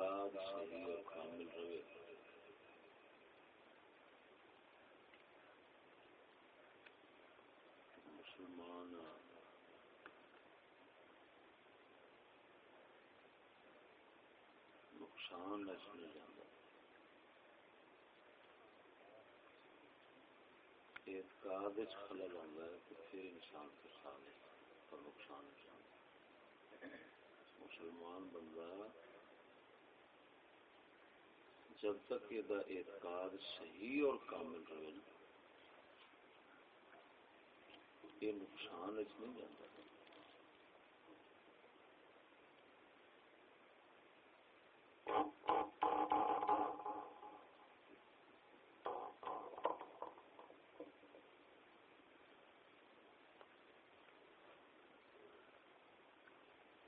اعتقاد صحیح اور کامل رہے مسلمان نقصان اس میں جانا اعتقاد خلل آتا ہے تو پھر انسان کے سامنے اور نقصان مسلمان بندہ جب تک یہ اعتقاد صحیح اور کامل رہے نا، یہ نقصان اس نہیں جاتا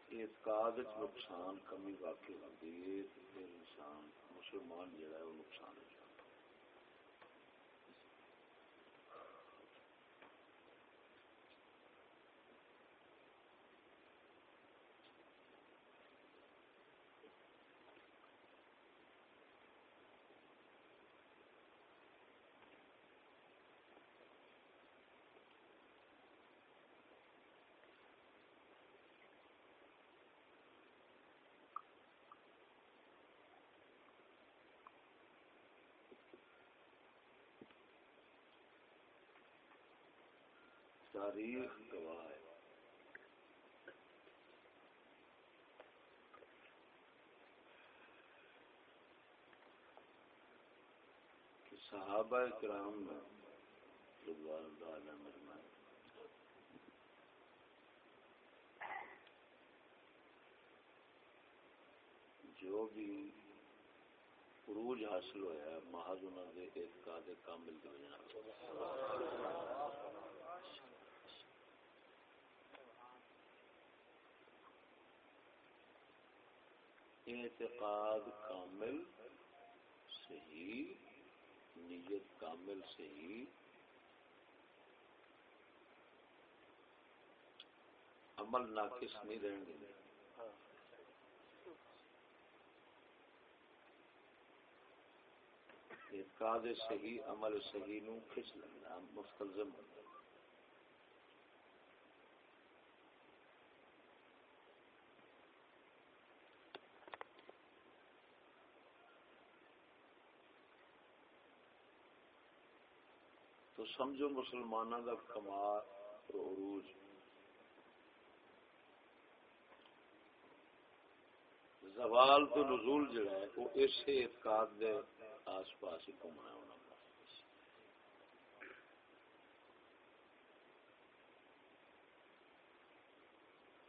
اعتقاد نقصان کمی واقع ہوتی ہے انسان مسلمان جڑا ہے وہ نقصان ہے تاریخ گواہ ہے۔ کہ صحابہ کرام میں جو بھی عروج حاصل ہوا محض انہوں نے اعتقاد کامل کی وجہ اعتقاد کامل صحیح، نیت کامل صحیح۔ عمل ناقص نہیں رہیں گے۔ اعتقاد صحیح، عمل صحیح نو کھچ لینا مستلزم بننا تو سمجھو مسلمانوں کا کمال اور عروج۔ زوال تو نزول جڑا ہے، وہ اس اعتقاد دے آس پاس ہی گھومنا ہونا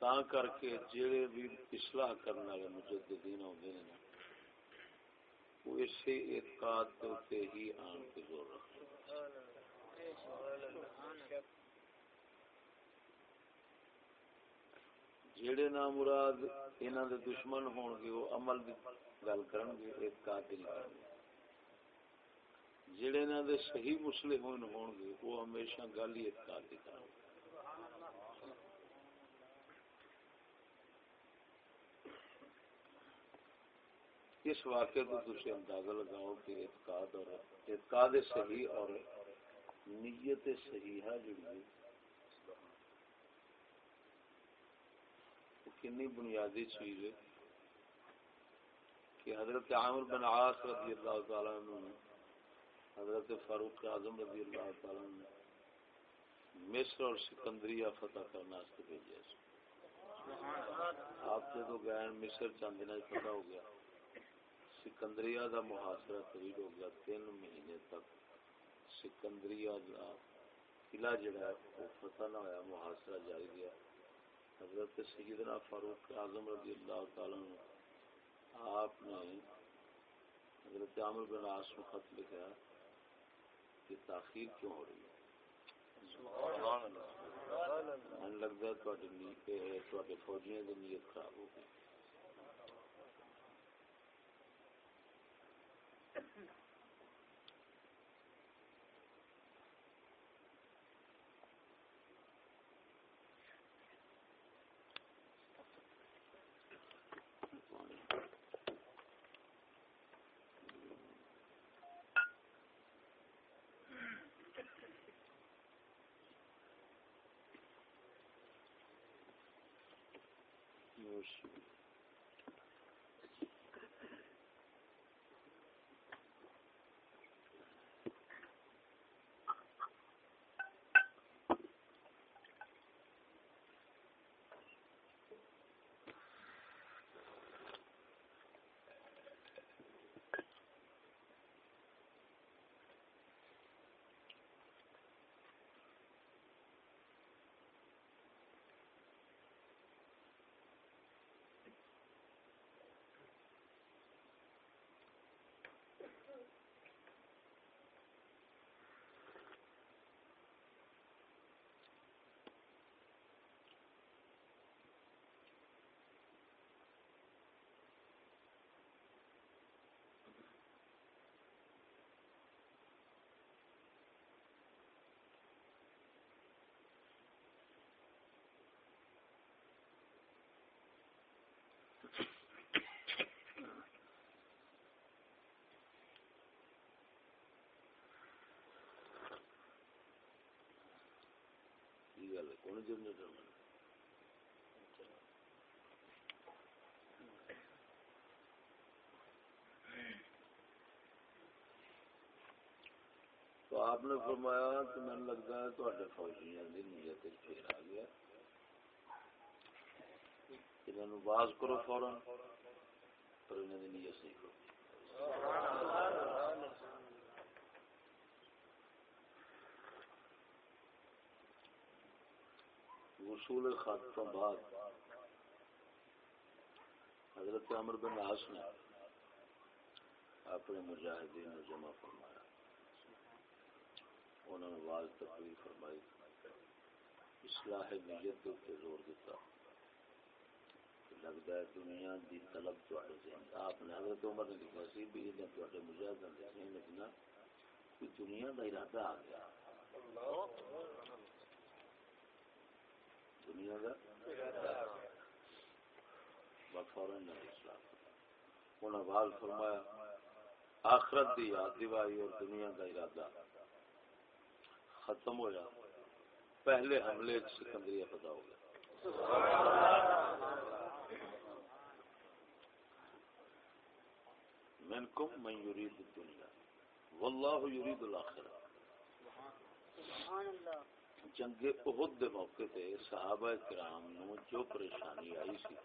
تا کر کے جڑے بھی اصلاح کرنے والے مجددین ہوتے ہیں وہ اسی اعتقاد کے ہی آن کے زور رکھتے جڑے نا مراد انہوں دے دشمن ہون گے، وہ عمل دی گل کرن گے، ایک قاتل کرن گے۔ جڑے نا دے صحیح مسلم ہون ہون گے، وہ ہمیشہ گل ہی ایک قاتل کرن گے۔ اس واقعے کو تھی اندازہ لگاؤ کہ اعتقاد اور اعتقاد صحیح اور نیت صحیحہ جڑی کنی بنیادی چیز ہے کہ حضرت عامر بن عاص رضی اللہ تعالیٰ عنہ حضرت فاروق اعظم رضی اللہ تعالیٰ نے مصر اور سکندریہ فتح کرنا اس کے بھیجا آپ سے تو گئے، مصر چند دن فتح ہو گیا۔ سکندریہ کا محاصرہ طویل ہو گیا تین مہینے تک۔ سکندری قلعہ جڑا ہے وہ فتح نہ ہوا محاصرہ جاری گیا۔ حضرت سیدنا فاروق اعظم رضی اللہ تعالی آپ نے حضرت عامر بن عاص میں خط لکھا کہ تاخیر کیوں ہو رہی ہے؟ لگتا ہے فوجیاں کی نیت خراب ہو گئی۔ گل کون جنریٹر میں تو آپ نے فرمایا کہ میں لگتا ہے تو فوجیاں کی نیت پھر آ گیا انہوں باز کرو فوراً پر انہوں نے نیت صحیح کرو وصول خط تو بعد حضرت عمر بن عاص نے اپنے مجاہدین نے جمع فرمایا۔ انہوں نے آواز تقریر فرمائی۔ اصلاح نیت کے زور دیتا۔ لگتا ہے دنیا دی طلب ذہن آپ نے حضرت عمر نے لکھا سی بھی مجاہدین لکھنا کہ دنیا کا ارادہ آ گیا۔ دنیا کا فوراً فرمایا، آخرت دی یاد دیوائی اور دنیا کا ارادہ۔ ختم ہو جا پہلے حملے سکندری پتا ہو گیا من کم من یرید الدنیا۔ واللہ یرید الاخرہ سبحان اللہ۔ جنگ احد دے موقع تے صحابہ کرام نو جو پریشانی آئی سی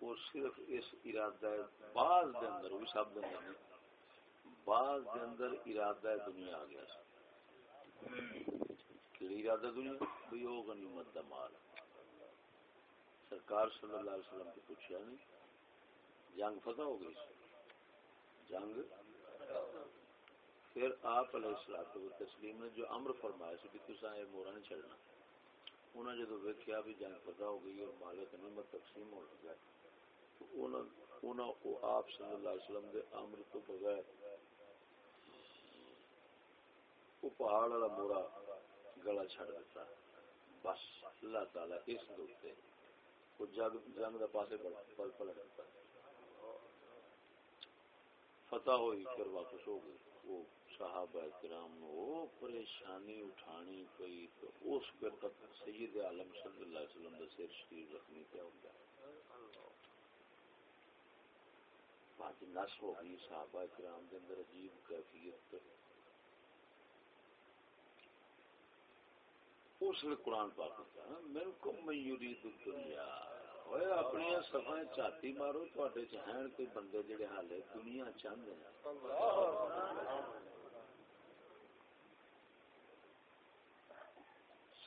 وہ صرف اس ارادہ بعض دے اندر بھی سب دے اندر بعض دے اندر ارادہ دنیا آ گیا سی کیڑی ارادہ دنیا بھی وہ غنیمت دا مال سرکار صلی اللہ علیہ وسلم کو پوچھا نہیں جنگ فتح ہو گئی جنگ پھر آپ علیہ السلام تسلیم نے جو امر فرمایا سی بھی تسا یہ مورا نہیں چڑھنا انہوں نے جدو ویکیا بھی جنگ پتا ہو گئی اور مالک نعمت تقسیم ہو لگا تو آپ صلی اللہ علیہ وسلم دے امر تو بغیر وہ پہاڑ والا مورا گلا چھڑ دیتا بس اللہ تعالی اس دوتے وہ جنگ جنگ دا پاسے پل پل دیتا فتح ہوئی پھر واپس ہو گئی، وہ صحابہ کرام نو پریشانی اٹھانی پئی تو اس وقت سید عالم صلی اللہ علیہ وسلم دا سر شریف رکھنی پہ ہوتا بعد نس ہو گئی صحابہ کرام دے اندر عجیب کیفیت اس نے قرآن پاک کہا، میرے کو میوری دنیا اپنی سفا چاتی مارو تے چہن کوئی بندے جڑے حالے دنیا چاہتے ہیں۔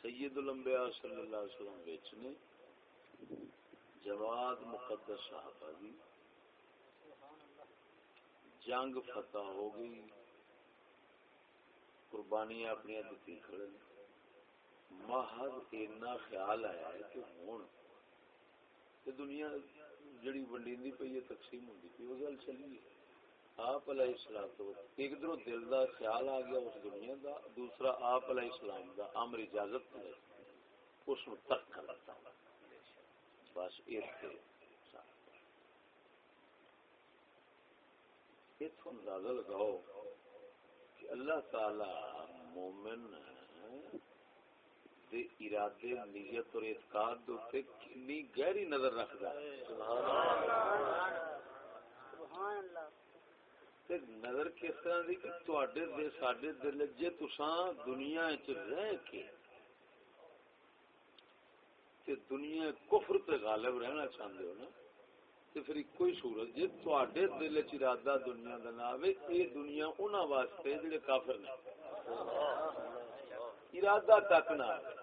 سید الانبیاء صلی اللہ علیہ وسلم بیچنے جواد مقدس صحابہ دی۔ جنگ فتح ہو گئی، قربانیاں اپنی دیتی کھڑے۔ محض اتنا خیال آیا ہے کہ ہوں دنیا جڑی ونڈی پی ہے تقسیم ہوتی پی وہ گل چلی ہے۔ آپ علیہ السلام تو ایک دنوں دل دا خیال آ گیا اس دنیا دا، دوسرا آپ علیہ السلام دا امر اجازت ملے اس کو ترک کر لیتا بس ایک اندازہ لگاؤ کہ اللہ تعالی مومن دے ارادے، نیت اور اعتقاد دے اوپر کتنی گہری نظر رکھدا ہے۔ سبحان اللہ۔ سبحان اللہ۔ تے نظر کس طرح دی کہ تواڈے دے ساڈے دل جے تساں دنیا وچ رہ کے تے دنیا کفر تے غالب رہنا چاہندے ہو نا، تے پھر کوئی صورت، جے تواڈے دل وچ ارادہ دنیا دا نہ آوے، اے دنیا انہاں واسطے جڑے کافر نے۔ ارادہ تک نہ آوے۔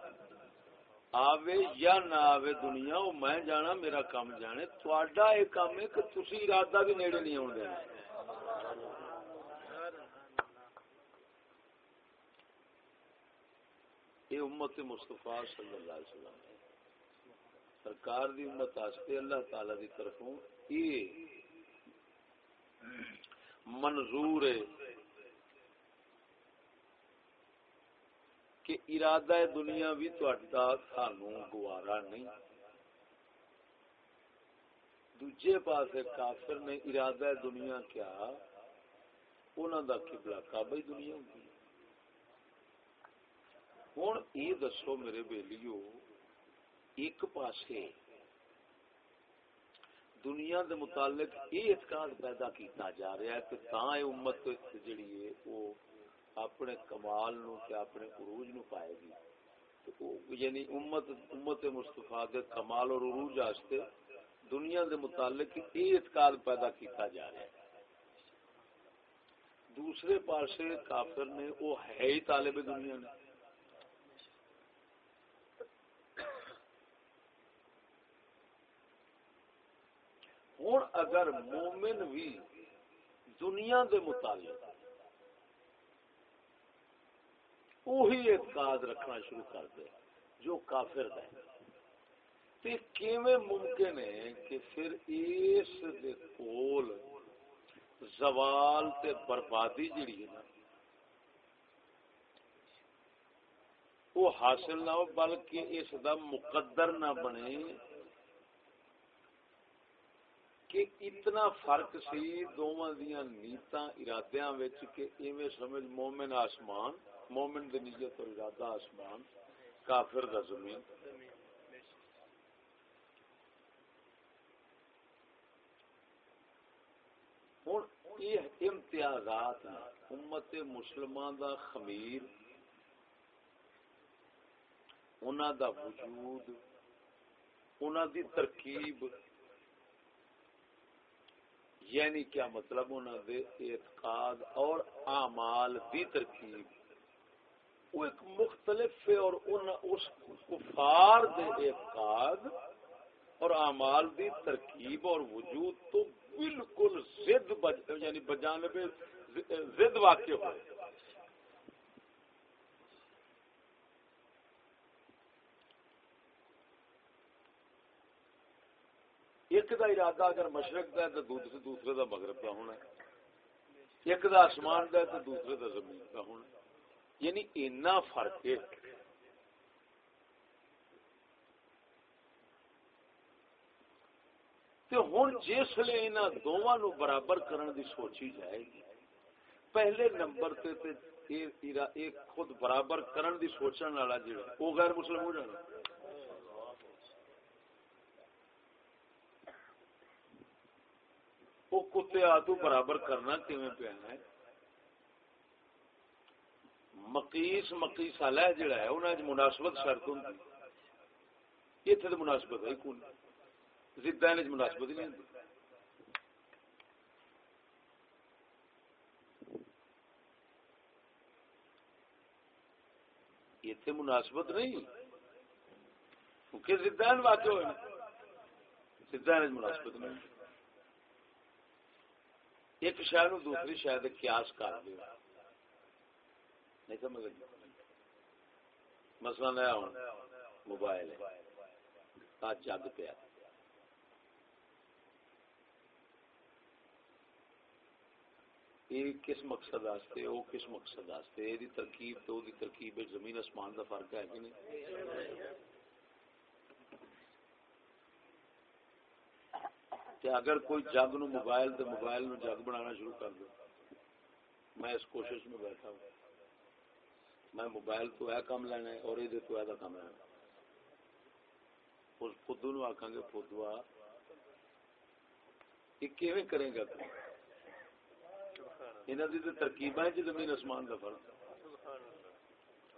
آوے یا نہ آوے دنیا، او میں جانا، میرا کام جانے تواڈا اے کام ہے کہ تسی ارادہ بھی نیڑے نہیں آون دینا یہ امت مصطفیٰ صلی اللہ علیہ وسلم سرکار دی امت واسطے اللہ تعالی دی طرفوں یہ منظور ہے کہ ارادہ دنیا بھی تہاڈا سانو گوارا نہیں۔ دوجے پاسے کافر نے ارادہ دنیا کیا، انہاں دا قبلہ کعبہ ہی دنیا ہوندی ہوں یہ دسو میرے بیلیو ایک پاسے دنیا دے متعلق یہ اعتقاد پیدا کیتا جا رہا ہے کہ تاں اے امت جڑی ہے وہ اپنے کمال نو تے اپنے عروج نو پائے گی تو یعنی امت امت مصطفیٰ دے کمال اور عروج واسطے دنیا دے متعلق یہ اعتقاد پیدا کیتا جا رہا ہے دوسرے پاسے کافر نے وہ ہے ہی طالب دنیا نے ہوں اگر مومن بھی دنیا دے متعلق وہی اعتقاد رکھنا شروع کر دے جو کافر ہے تے کیویں ممکن ہے کہ پھر اس دے کول زوال تے بربادی جڑی ہے نا، وہ حاصل نہ ہو، بلکہ اس دا مقدر نہ بنے۔ کہ اتنا فرق سی دونوں دیاں نیتاں ارادیاں وچ کہ ایویں سمجھ مومن آسمان، مومن دی نیت اور ارادہ آسمان، کافر دا زمین۔ ہوں یہ امتیازات امت مسلمان دا خمیر، انہاں دا وجود، انہاں دی ترکیب یعنی کیا مطلب انہوں دے اعتقاد اور اعمال دی ترکیب؟ وہ ایک مختلف ہے اور ان اس کفار دے اعتقاد اور اعمال دی ترکیب اور وجود تو بالکل ضد یعنی بجانب ضد واقع ہوئے۔ ایک دا ارادہ اگر مشرق دا ہے تو دوسرے دوسرے دا مغرب کا ہونا ہے۔ ایک دا آسمان دا ہے تو دوسرے دا زمین کا ہونا ہے۔ یعنی اتنا فرق ہے۔ تے ہن جس لے انہاں دوواں نو برابر کرن دی سوچی جائے گی۔ پہلے نمبر تے تے اے اے خود برابر کرن دی سوچن والا جڑا او غیر مسلم ہو جانا۔ وہ کتے آتو برابر کرنا کیویں پیا ہے مقیس مقیس والا جڑا ہے انہاں وچ مناسبت شرط ہوندی ایتھے تے مناسبت ہے کون زداں وچ مناسبت ہی نہیں ہوندی ایتھے مناسبت نہیں کیونکہ زدان واقع ہوئے زدان وچ مناسبت نہیں ایک شہر دوسری شہر قیاس کر دیو نہیں سمجھ لگی؟ مسئلہ نیا ہوں موبائل ہے۔ جگ پیا یہ کس مقصد واسطے؟ وہ کس مقصد واسطے؟ یہ ترکیب تو دی ترکیب زمین آسمان دا فرق ہے کہ نہیں؟ کہ اگر کوئی جگ نو موبائل تے موبائل نو جگ بنانا شروع کر دو میں اس کوشش میں بیٹھا ہوں۔ میں موبائل تو ہے کام لینا ہے اور یہ تو ہے کام لینا اس فدو نو آخان گے فدوا یہ کیویں کریں گا انہوں کی تو ترکیب ہے جی زمین آسمان کا فرق۔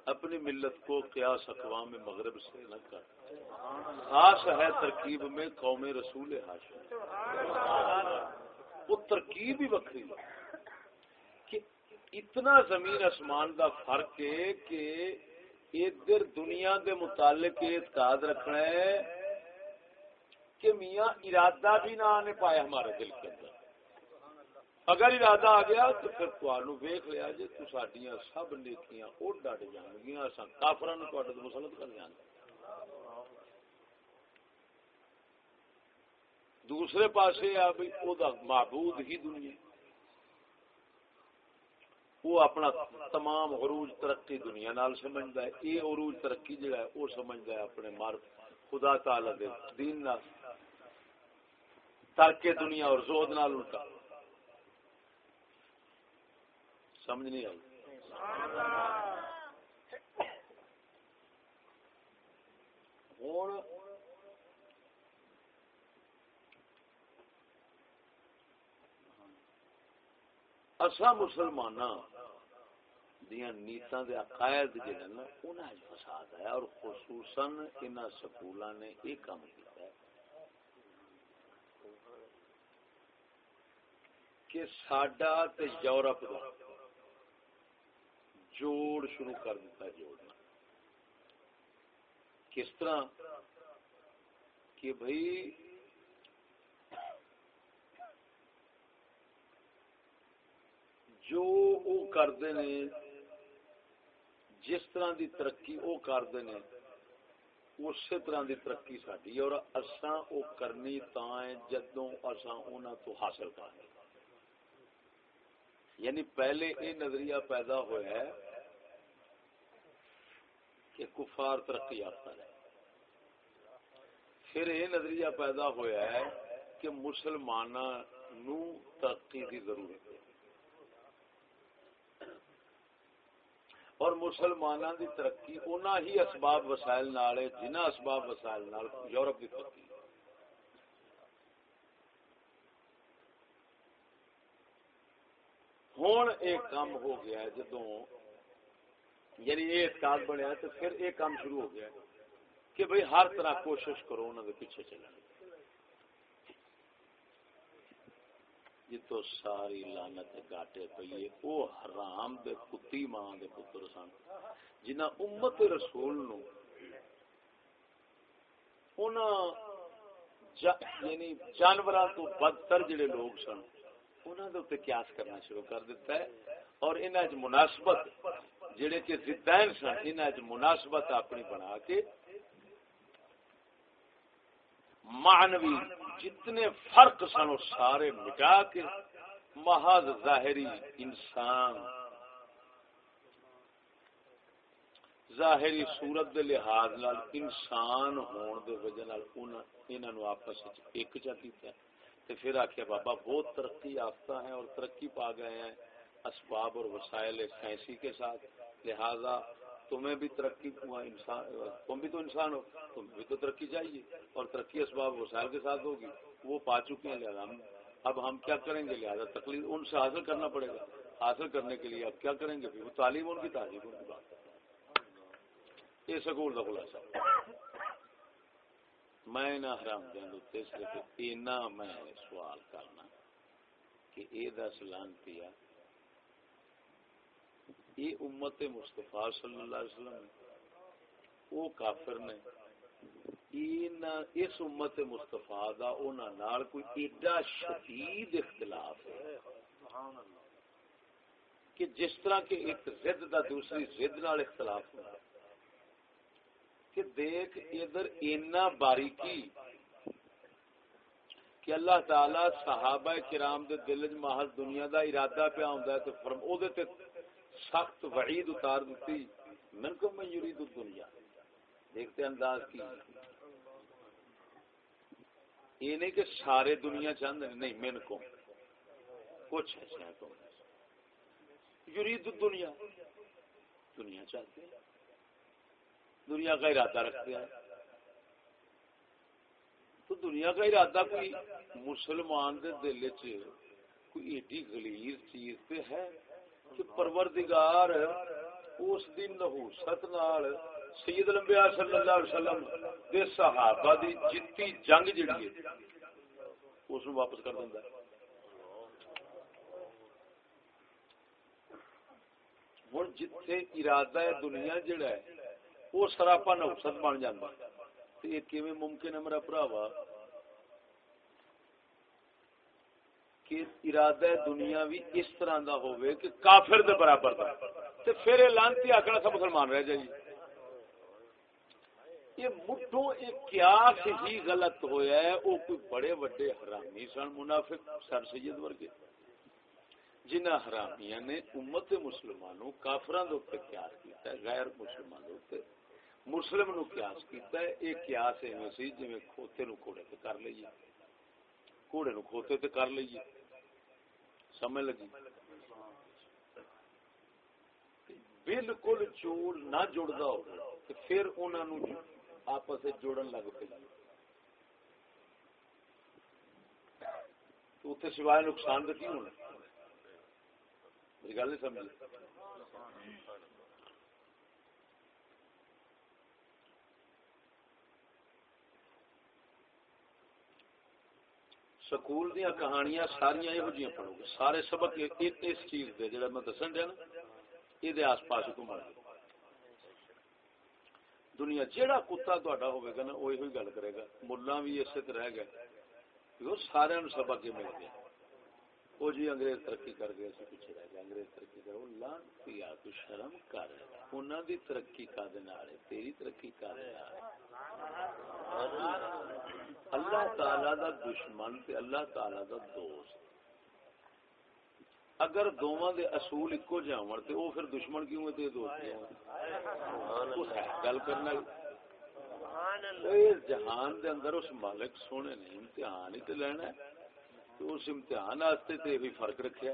اپنی ملت کو قیاس اقوام مغرب سے نہ کر۔ خاص ہے ترکیب میں قوم رسول ہاشم وہ ترکیب ہی وکری کہ اتنا زمین آسمان دا فرق ہے کہ ادھر دنیا دے متعلق اعتقاد رکھنا ہے کہ میاں ارادہ بھی نہ آنے پایا ہمارے دل کے اندر۔ اگر ارادہ آ گیا تو پھر تمہوں ویخ لیا جی تو سڈیا سب نیکیاں وہ ڈٹ جان گیا کافر مسلط کر جان دوسرے پاسے آ معبود ہی دنیا۔ وہ اپنا تمام عروج ترقی دنیا نال سمجھتا ہے۔ یہ عروج ترقی جڑا ہے وہ سمجھتا ہے اپنے مار خدا تعالی دے دین نال۔ ترک دنیا اور زود نال الٹا۔ سمجھ نہیں آئی؟ ہوں اصا مسلمان دیا نیتاں دے عقائد جڑے نا، انہاں وچ فساد ہے اور خصوصاً انہاں سکولاں نے یہ کام کیتا ہے کہ ساڈا تے یورپ دا جوڑ شروع کر دیتا جوڑنا کس طرح؟ کہ بھائی جو او کرتے نے جس طرح دی ترقی او کرتے نے اسی طرح دی ترقی ساری اور اساں او کرنی تا جدوں اساں انہاں تو حاصل کریں یعنی پہلے یہ نظریہ پیدا ہوا ہے کہ کفار ترقی یافتہ ہے پھر یہ نظریہ پیدا ہوا ہے کہ مسلمان ترقی کی ضرورت ہے اور مسلمانوں کی ترقی انہ ہی اسباب وسائل نال جنہ اسباب وسائل نال یورپ کی ترقی۔ ہوں ایک کام ہو گیا ہے جدو یعنی یہ اعتقاد بنیا تو پھر ایک کام شروع ہو گیا کہ بھئی ہر طرح کوشش کرو انہوں کے پیچھے چلنے یہ تو ساری لانت گاٹے پیے او حرام دے کتی ماں دے پتر سن۔ جنہ امت رسول نو یعنی جانوراں تو بدتر جڑے لوگ سن انہوں نے قیاس کرنا شروع کر دیتا ہے۔ اور انہیں مناسبت جڑے کہ زدین سن انہیں مناسبت اپنی بنا کے معنوی جتنے فرق سن وہ سارے مٹا کے محض ظاہری انسان ظاہری صورت دے لحاظ نال انسان ہون دے وجہ نال انہاں نو آپس وچ ایک چا کیتا تے پھر آخیا بابا بہت ترقی یافتہ ہیں اور ترقی پا گئے ہیں اسباب اور وسائل سائنسی کے ساتھ لہذا تمہیں بھی ترقی انسان، تم بھی تو انسان ہو، تم بھی تو ترقی چاہیے۔ اور ترقی اسباب وسائل کے ساتھ ہوگی، وہ پا چکے ہیں۔ لہٰذا ہم، اب ہم کیا کریں گے؟ لہٰذا تکلیف ان سے حاصل کرنا پڑے گا۔ حاصل کرنے کے لیے اب کیا کریں گے؟ وہ تعلیم ان کی، تعلیم ان کی بات یہ سکول کا خلاصہ۔ میں نہ حرام دین صرف اینا میں سوال کرنا کہ اے دس لانتی یہ امت مصطفیٰ صلی اللہ علیہ وسلم وہ کافر نے اس امت مصطفیٰ دا اونا نال کوئی ایڈا شدید اختلاف ہے کہ جس طرح کے ایک زد دا دوسری زد نال اختلاف ہوتا کہ دیکھ ادھر اینا باریکی کہ اللہ تعالی صحابہ کرام دے دل وچ محض دنیا دا ارادہ پیا ہوندا ہے تے فرم او دے تے سخت وعید اتار دیتی، من کو میں یرید دنیا دیکھتے انداز کی۔ یہ نہیں کہ سارے دنیا چاہتے نہیں، من کو۔ کچھ ایسا تو۔ یرید دنیا دنیا چاہتے ہیں۔ دنیا کا ارادہ رکھتے ہیں۔ تو دنیا کا ارادہ کوئی مسلمان دے دل چ کوئی ایڈی غلیظ چیز تے ہے؟ کہ پروردگار اس دن نحوست نال سید الانبیاء صلی اللہ علیہ وسلم دے صحابہ دی جتی جنگ جڑی ہے اس نو واپس کر دیندا ہے ہن جتھے ارادہ ہے دنیا جڑا ہے وہ سراپا نحوست بن جاندا ہے تے یہ کیویں ممکن ہے میرا بھراوا کہ ارادہ دنیا بھی اس طرح دا ہوئے کہ کافر دے برابر دا۔ تے پھر لانتی آکھنا سب مسلمان رہ جائے جی۔ یہ مٹھو ایک قیاس ہی غلط ہویا ہے او کوئی بڑے بڑے حرامی سن، منافق سر سید ورگے۔ جنہ حرامیاں نے امت مسلمانوں کافراں دے اوپر قیاس کیتا ہے، غیر مسلمانوں دے اوپر۔ مسلم نو قیاس کیتا ہے ایک قیاس ایویں سی جویں کھوتے نو کوڑے تے کر لئیے۔ کوڑے نو کھوتے تے کر لئیے۔ سمجھ لگی؟ بالکل جوڑ نہ جڑتا ہو پھر انہوں آپس جوڑن لگ پی تو اتنے سوائے نقصان تو کی ہونا۔ میری گل نہیں سمجھ سکول دیا کہانیاں ساریا یہ پڑھو گے۔ سارے سبق اس چیز دے جڑا میں دسن دیا نا، یہ آس پاس گھوم دنیا جہاں کتا تا ہوگا نا وہ یہ گل کرے گا۔ ملا بھی اسی طرح رہ گئے۔ سارا سبق یہ مل گیا وہ جی انگریز ترقی کر گئے اسی پیچھے رہ گئے۔ انگریز ترقی کرو لانتی آ تو شرم کر انہوں دی ترقی کا دن تیری ترقی کا دن اللہ تعالی دا دشمن تے اللہ تعالی دا دوست. اگر دونوں دے اصول اکو جاون تے او پھر دشمن کیوں ہے تے دوست کیوں ہے؟ گل کرنا۔ جہان دے اندر اس مالک سونے نے امتحان ہی تے لینا ہے۔ تو اس امتحان واسطے تے بھی فرق رکھیا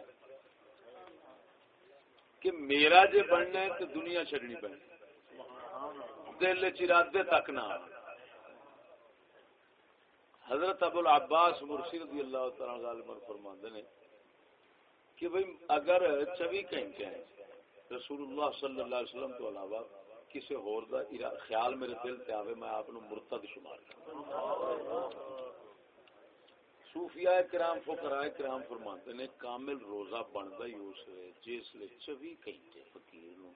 کہ میرا جے بننا ہے تو دنیا چھڈنی پڑے دل چرادے تک نہ آ حضرت ابو العباس مرسی رضی اللہ تعالی غالب فرماندے نے کہ بھئی اگر 24 گھنٹے ہیں رسول اللہ صلی اللہ علیہ وسلم تو علاوہ کسی اور دا خیال میرے دل تے آوے میں آپ مرتد شمار کروں۔ صوفیاء کرام، فقراء کرام فرماتے نے کامل روزہ بندا ہی اس لے جس لے 24 گھنٹے فقیر نو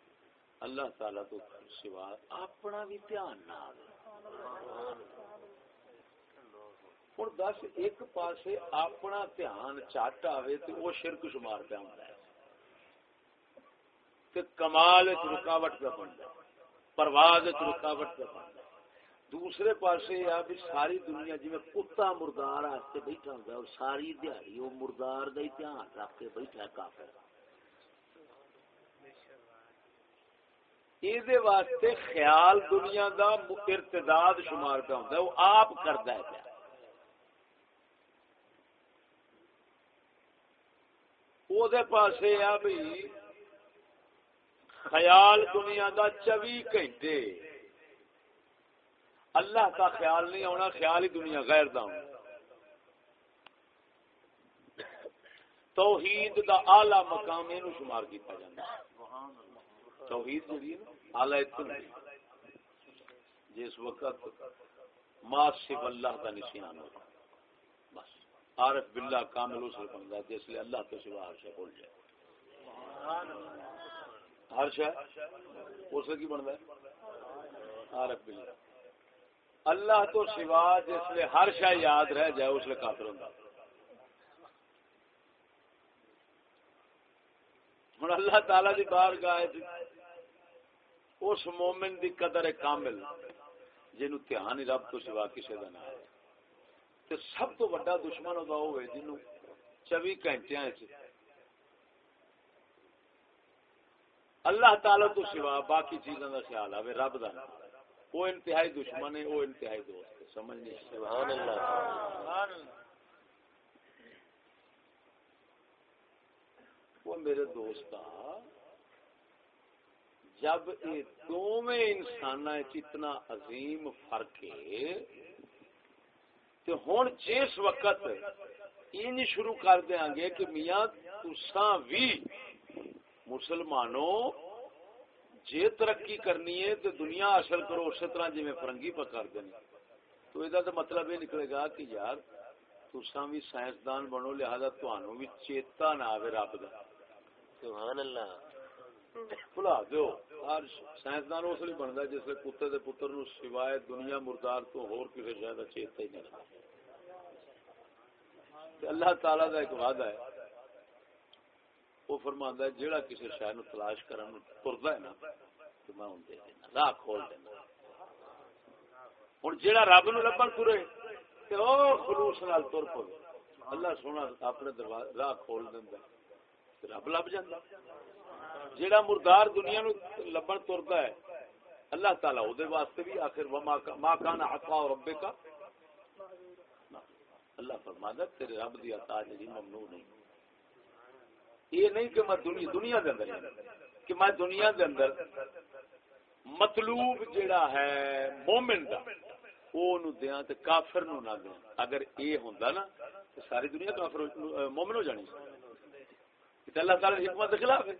اللہ تعالی تو سوا اپنا بھی دھیان نہ آوے ہوں دس ایک پاس اپنا دھیان چٹ آئے تو وہ شرک شمار پہ آتا ہے کمال رکاوٹ پہ بنتا پرواز رکاوٹ پہ بنتا دوسرے پاس یہ بھی ساری دنیا جی کتا مردار واسطے بیٹھا ہوں اور ساری دیہی وہ مردار کا ہی دھیان رکھ کے بیٹھا ہے کافر یہ واسطے خیال دنیا دا ارتداد شمار پہ ہوتا ہے وہ آپ کرتا ہے پیا دے پاسے پاس بھی خیال دنیا دا چوی گھنٹے اللہ کا خیال نہیں آنا خیال ہی دنیا غیر دا توحید دا آلہ مقام یہ شمار کیا جا توحید جی آلہ جس وقت ما صف اللہ کا نشان ہوتا عارف باللہ کامل اس بن جاتے اس لیے اللہ تو سوا ہر شے بول جائے۔ ہر شے اس کی بن جائے۔ عارف باللہ۔ اللہ تو سوا جس لیے ہر شے یاد رہ جائے، اس لیے کافر ہوں ہوں اللہ تعالی دی بار گائے اس مومن دی قدر کامل جنو دھیان ہی رب تو سوا کسی کا نہ ہے۔ تے سب تو بڑا دشمن ہوتا ہوئے جنہوں چوی گھنٹے اللہ تعالی تو سوا باقی چیزوں کا خیال آئے رب کا وہ انتہائی دشمن ہے وہ انتہائی دوست ہے سمجھ نہیں سبحان اللہ۔ وہ میرے دوست جب یہ دونوں انسان اتنا عظیم فرق ہے تو ہوں جس وقت ان شروع کر دیا گے کہ میاں تساں بھی مسلمانوں جے ترقی کرنی ہے تو دنیا حاصل کرو اسی طرح جی فرنگی پہ کر تو یہ تو مطلب یہ نکلے گا کہ یار تساں بھی سائنسدان بنو، لہذا تمہوں بھی چیتا نہ آئے رب کا سبحان اللہ۔ بلا دو ہر سائنسدان اس لیے بنتا جس لیے کتے دے پتر نو سوائے دنیا مردار تو ہور کسی شاید چیتا ہی نہیں اللہ تعالی کا ایک وعدہ ہے۔ وہ فرماندا ہے، جیڑا کسی شے نو تلاش کرن تردا ہے نا، تو میں اون دے دینا، راہ کھول دینا۔ ہن جیڑا رب نو لبن ترے، تے او خلوص نال تر پے۔ اللہ سونا اپنے دروازے، راہ کھول دیندا رب لب جاندا جیڑا مردار دنیا نو لبن تردا ہے، اللہ تعالی او دے واسطے بھی آخر وما ما کان عطا ربک اللہ فرماتا تیرے رب دی عطا جی ممنوع نہیں۔ یہ نہیں کہ میں دنیا دنیا دے اندر کہ میں دنیا دے اندر مطلوب جیڑا ہے مومن دا وہ نو دیاں تے کافر نو نہ دیاں۔ اگر اے ہوندا نا تے ساری دنیا کافر مومن ہو جانی۔ تے اللہ تعالی حکمت دے خلاف ہے۔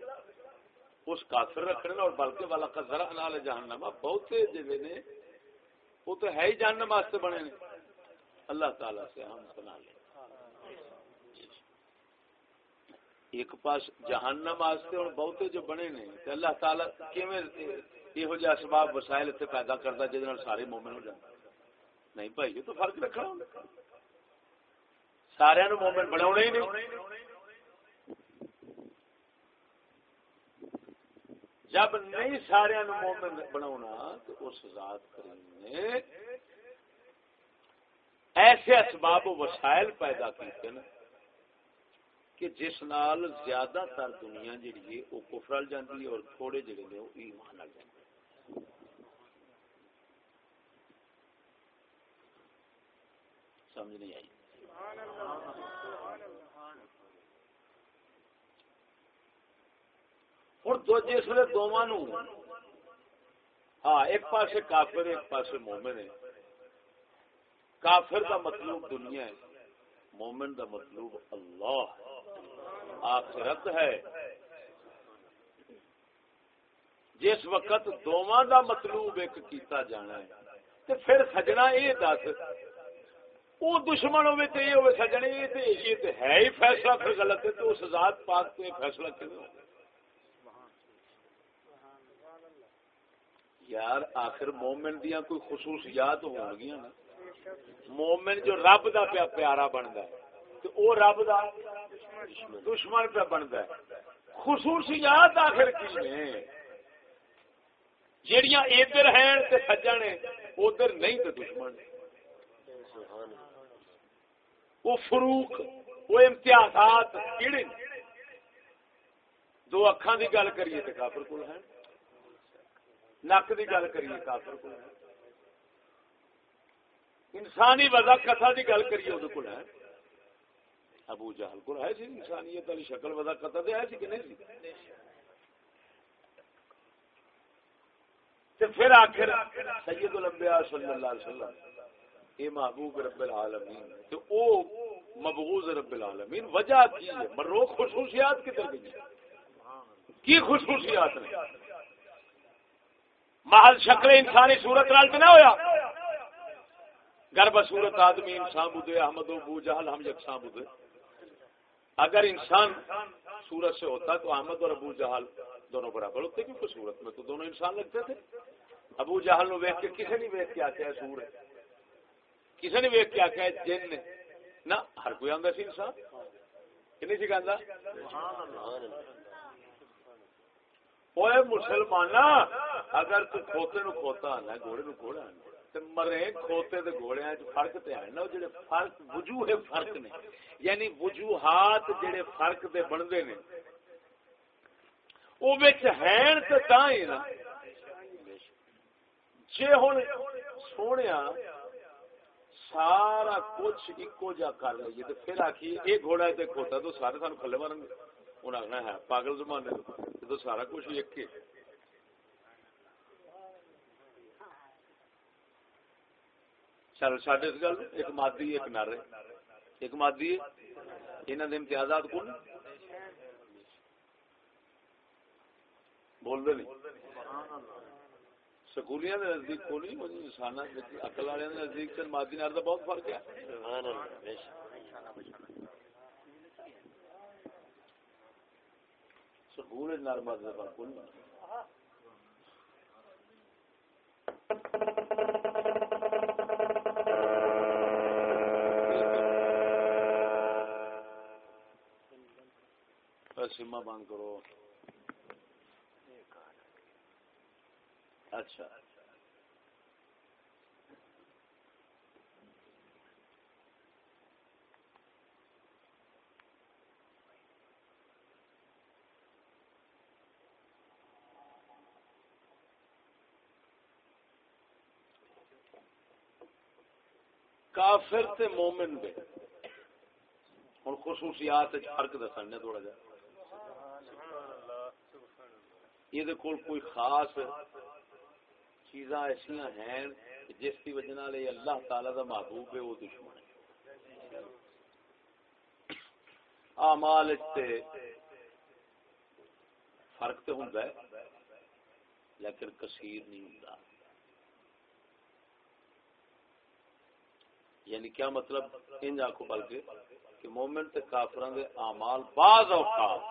اس کافر رکھنے اور بلکہ والا قذرا نال جہنم بہت جڑے نے، وہ تو ہے ہی جہنم واسطے بنے نے۔ اللہ تعالی سے ہم سنا لیں۔ ایک پاس جہنم واسطے اور بہتے جو بنے نے، تے اللہ تعالی کیویں یہو جہ اسباب وسائل اتنے پیدا کرتا جہد سارے مومن ہو جاتے نہیں بھائی، یہ تو فرق رکھنا سارے نو مومن بنا ہی نہیں۔ جب نہیں سارے مومن بنا تو اس ذات کریم نے ایسے اسباب و وسائل پیدا کیتے ہیں کہ جس نال زیادہ تر دنیا جڑی ہے وہ کفر جاندی ہے اور تھوڑے جڑے نے وہ ایمان لگ جاندے سمجھ نہیں آئی؟ ہوں دو جسے جی دونوں نو ہاں ایک پاسے کافر، ایک پاسے مومن ہے۔ کافر کا مطلوب دنیا ہے، مومن کا مطلوب اللہ آخرت ہے۔ جس وقت دونوں دا مطلوب ایک کیتا جانا ہے تو پھر سجنا یہ دس۔ وہ دشمن ہوئے تو یہ ہوئے سجنے یہ تو ہے ہی فیصلہ، پھر غلط ہے تو اس ذات پاک تو فیصلہ کیوں یار آخر مومن دیا کوئی خصوصیات ہو گیا نا۔ مومن جو رب دا پیا پیارا بنتا ہے، تو وہ رب دا دشمن پہ بنتا ہے۔ خصوصیات آخر کی نے؟ جہیا ادھر ہیں تے سجن ادھر نہیں تے دشمن۔ وہ فروخ وہ امتیازات کہڑے دو اکھان دی گل کریے تے کافر کو ہے نک دی گل کریے، کافر کو انسانی وضع کتھا دی گل کریے وہ ہے۔ ابو جہل کو ہے سی انسانیت والی شکل ودا قطع ہے سی کہ نہیں سی تے پھر آخر سید الانبیاء صلی اللہ علیہ وسلم، اے محبوب رب العالمین تو او مبغوض رب العالمین، وجہ کی ہے؟ مرو خصوصیات کدھر گئی کی خصوصیات نے محل شکل انسانی صورت نال بنا ہویا۔ گرب صورت آدمی انسان بدے احمد و بو جہل ہم یکساں بدے اگر انسان سورت سے ہوتا تو احمد اور ابو جہل دونوں برابر ہوتے، کیونکہ سورت میں تو دونوں انسان لگتے تھے۔ ابو جہل نو ویک کے کسی نے ویک کے آتے ہیں سور کسی نے ویک کے آتے جن نے نہ، ہر کوئی آدھا سی انسان؟ کنی سی کہہ وہ مسلمان اگر تو کھوتے نو کھوتا آنا گھوڑے نو گھوڑا آنا مرے کھوتے دے گھوڑے فرق تے ہے نا جڑے فرق وجوہ فرق نے یعنی وجوہات جڑے فرق دے بندے نے او وچ ہیں تے تاں ہی نا جے ہن سونیا سارا کچھ اکو جا کر لئیے تے پھر آکھیے اے گھوڑا تے کھوتا تو سارے سانو کھلے مارن گے انہاں آخنا ہے پاگل زمانے تو تو سارا کچھ ایک ہی۔ چل سڈے اس گل ایک مادی، ایک نر ایک مادی یہاں نے امتیازات کون بول دے نہیں۔ سکولیاں دے نزدیک کو نہیں انسان عقل والے نزدیک مادی نر کا بہت فرق ہے۔ سکول نر مادی کا نہیں۔ سیما بند کرو۔ اچھا۔ کافر تے مومن دے۔ ہوں خصوصیات وچ فرق دسنے تھوڑا جا۔ یہ دے کول کوئی خاص چیزاں ایسا ہیں جس کی وجہ سے اللہ تعالی دا محبوب ہے، وہ دشمن ہے۔ آمال فرق تو ہوں لیکن کثیر نہیں ہوں یعنی کیا مطلب؟ ان آخو بلکہ کہ مومن تے کافران دے اعمال بعض اوقات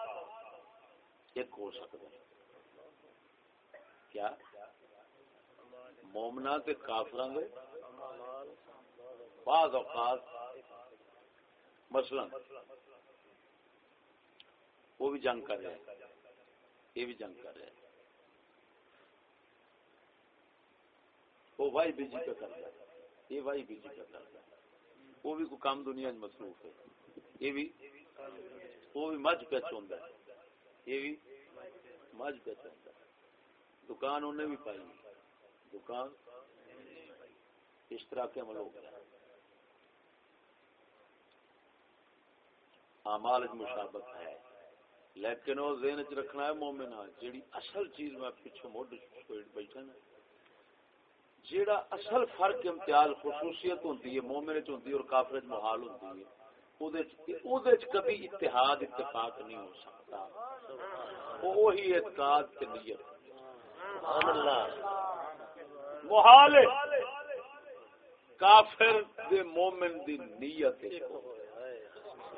ایک ہو سکتے ہیں۔ کیا؟ مومنا تے کافران دے بعض اوقات مثلا وہ بھی جنگ کر رہے ہیں۔ یہ بھی جنگ کر رہے ہیں۔ وہ بھائی بی جی کا کرتا ہے یہ بھائی بی جی کا کرتا ہے وہ بھی کوئی کام دنیا مصروف ہے۔ یہ بھی وہ بھی مجھ پچ ہوتا ہے۔ یہ بھی مجھ پچ ہوتا ہے۔ دکان انہیں بھی پائی۔ دکان اس طرح کے عمل ہو گیا امال مشابت ہے۔ لیکن وہ ذہن چ رکھنا ہے مومنا جیڑی اصل چیز میں پیچھے مڈ بیٹھا نا جیڑا اصل فرق امتیاز خصوصیت ہوتی ہے مومن چ ہوتی ہے اور کافر محال ہوتی ہے کبھی اتحاد اتفاق نہیں ہو سکتا۔ وہی اعتقاد کے نیت۔ محال کافر دے مومن دی نیت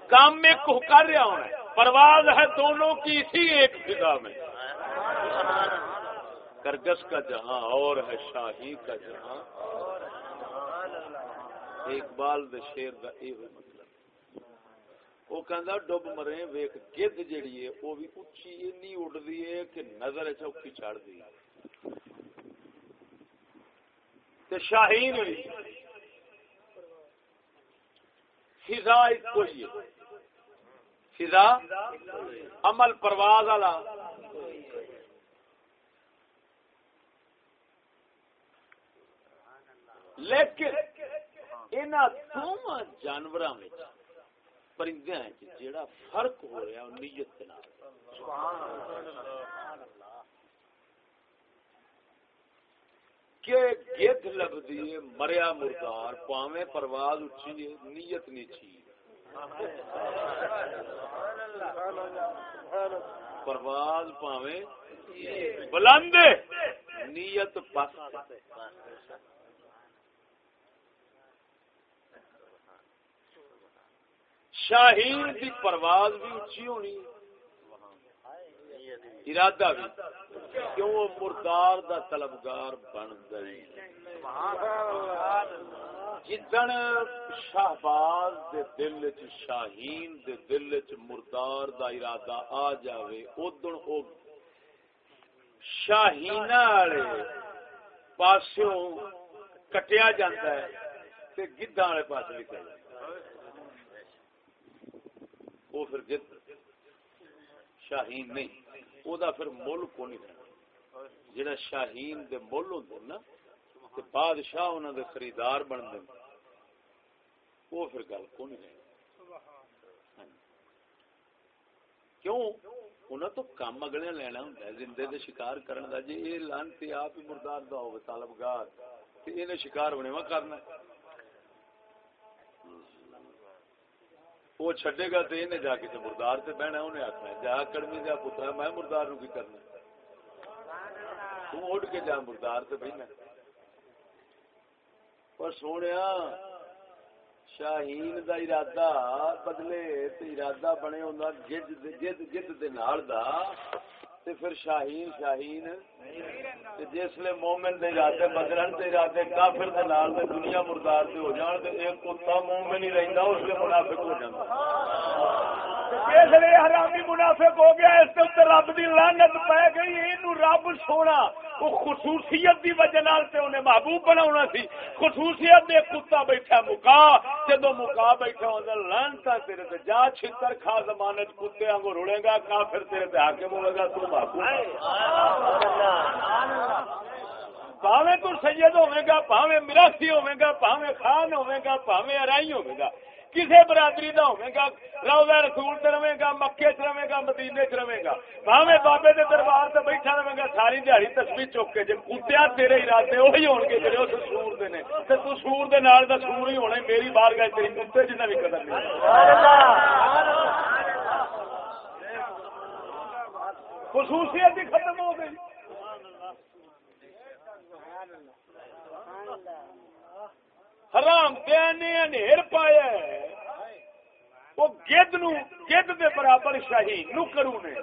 کام میں کو کر رہا ہوں پرواز ہے دونوں کی اسی ایک فضا میں۔ کرگس کا جہاں اور ہے، شاہی کا جہاں اقبال دے شیر کا یہ مطلب۔ وہ کہندا، ڈب مرے، ویکھ گد جڑی ہے، وہ بھی اچھی اینی اڑدی ہے کہ نظر اچھا چوکی چڑھ دی۔ تے شاہین بھی۔ فضا کوئی ہے۔ فضا، عمل پرواز والا۔ لیکن ان دونوں جانور پرندے جڑا فرق ہو رہا نیت کے کہ گد لبدی ہے مریا مردار پاویں پرواز اچھی ہے نیت نیچی پرواز پاویں بلند نیت پس شاہین کی پرواز بھی اچھی ہونی۔ ارادہ بھی۔ کیوں مردار دا طلبگار بن گئی؟ جدن شہباز دے دل چ شاہین دے دل چ مردار دا ارادہ آ جاوے ادن او شاہین والے پاسوں کٹیا جاتا ہے، تے گدھا والے پاس نکل جائے وہ پھر جد شاہین نہیں وہ دا پھر مل کو نہیں رہنا۔ جہاں شاہین دے مل ہوں نا تو بادشاہ انہوں دے خریدار بن دیں وہ پھر گل کو نہیں رہنا۔ ہاں جی۔ کیوں؟ انہوں تو کام اگلے لینا ہوں زندے دے شکار کرنے دا۔ جی یہ لانتی آپ ہی مردار دا ہوگا طالبگار تو انہیں شکار بنے کرنا ہے۔ وہ چھڈے گا تو انہیں جا کے مردار سے بہنا انہیں آخنا جا کڑمی جا پترا، میں مردار نو کی کرنا تو اٹھ کے جا مردار سے بہنا پر سونے شاہین دا ارادہ، بدلے تو ارادہ بنے ہوں جد جد جد دے نال دا۔ تے پھر شاہین شاہین۔ تے جس لے مومن دے جاتے بدلن تے جاتے کافر دے نال تے دنیا مردار تے ہو جان، تے ایک کتا مومن ہی رہندا، اس لے منافق ہو جاندا اس لیے حرامی منافق ہو گیا، اس کے رب کی لانت پی گئی یہ رب سونا۔ وہ خصوصیت دی وجہ نال تے انہیں محبوب بنا سی۔ خصوصیت دے کتا بیٹھا مکا جدو مکا بیٹھا اندر لانتا تیرے تے جا، چھتر کھا، زمانت کتے آنگو رڑے گا، کافر تیرے تے حاکم ہوے گا، تو محبوب پاویں تو سید ہوے گا، پاویں مراسی ہوے گا، پاویں خان ہوے گا، پاویں ارائی ہوے گا۔ کسی برادری کا ہوے گا، روزہ رسول سے رہے گا، مکے چ رہے گا، مدینے چ رہے گا۔ بھاوے بابے کے دربار سے بیٹھا رہے گا، ساری دیہی تصویر چک کے جی کتیا تیرے ارادے وہی ہو گے جی اس سور کے نے۔ تو سور کے نال کا سور ہی ہونا میری بار گئے تیری کتے جنہیں بھی قدر نہیں۔ خصوصیت ہی ختم ہو گئی۔ حرام دیا پایا وہ گد نو، گد دے برابر شاہی، نو کرو نے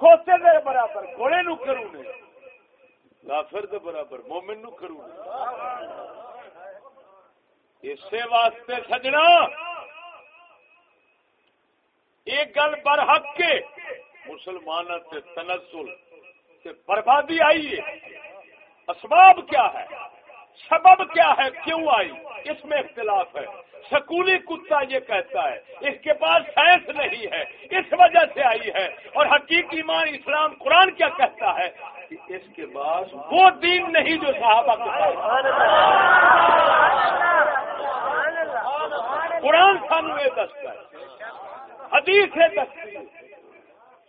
کھوتے دے برابر، گھوڑے نو کرو نے کافر دے برابر، مومن نو کرو نے اسی واسطے سجنا ایک گل برحق کے مسلمان سے تنزل سے بربادی آئی ہے۔ اسباب کیا ہے؟ سبب کیا ہے؟ کیوں آئی؟ اس میں اختلاف ہے۔ سکولی کتا یہ کہتا ہے، اس کے پاس سائنس نہیں ہے، اس وجہ سے آئی ہے۔ اور حقیقی مان اسلام قرآن کیا کہتا ہے؟ کہ اس کے پاس وہ دین نہیں جو صحابہ کے قرآن سانو یہ دستا ہے، حدیث ہے دستی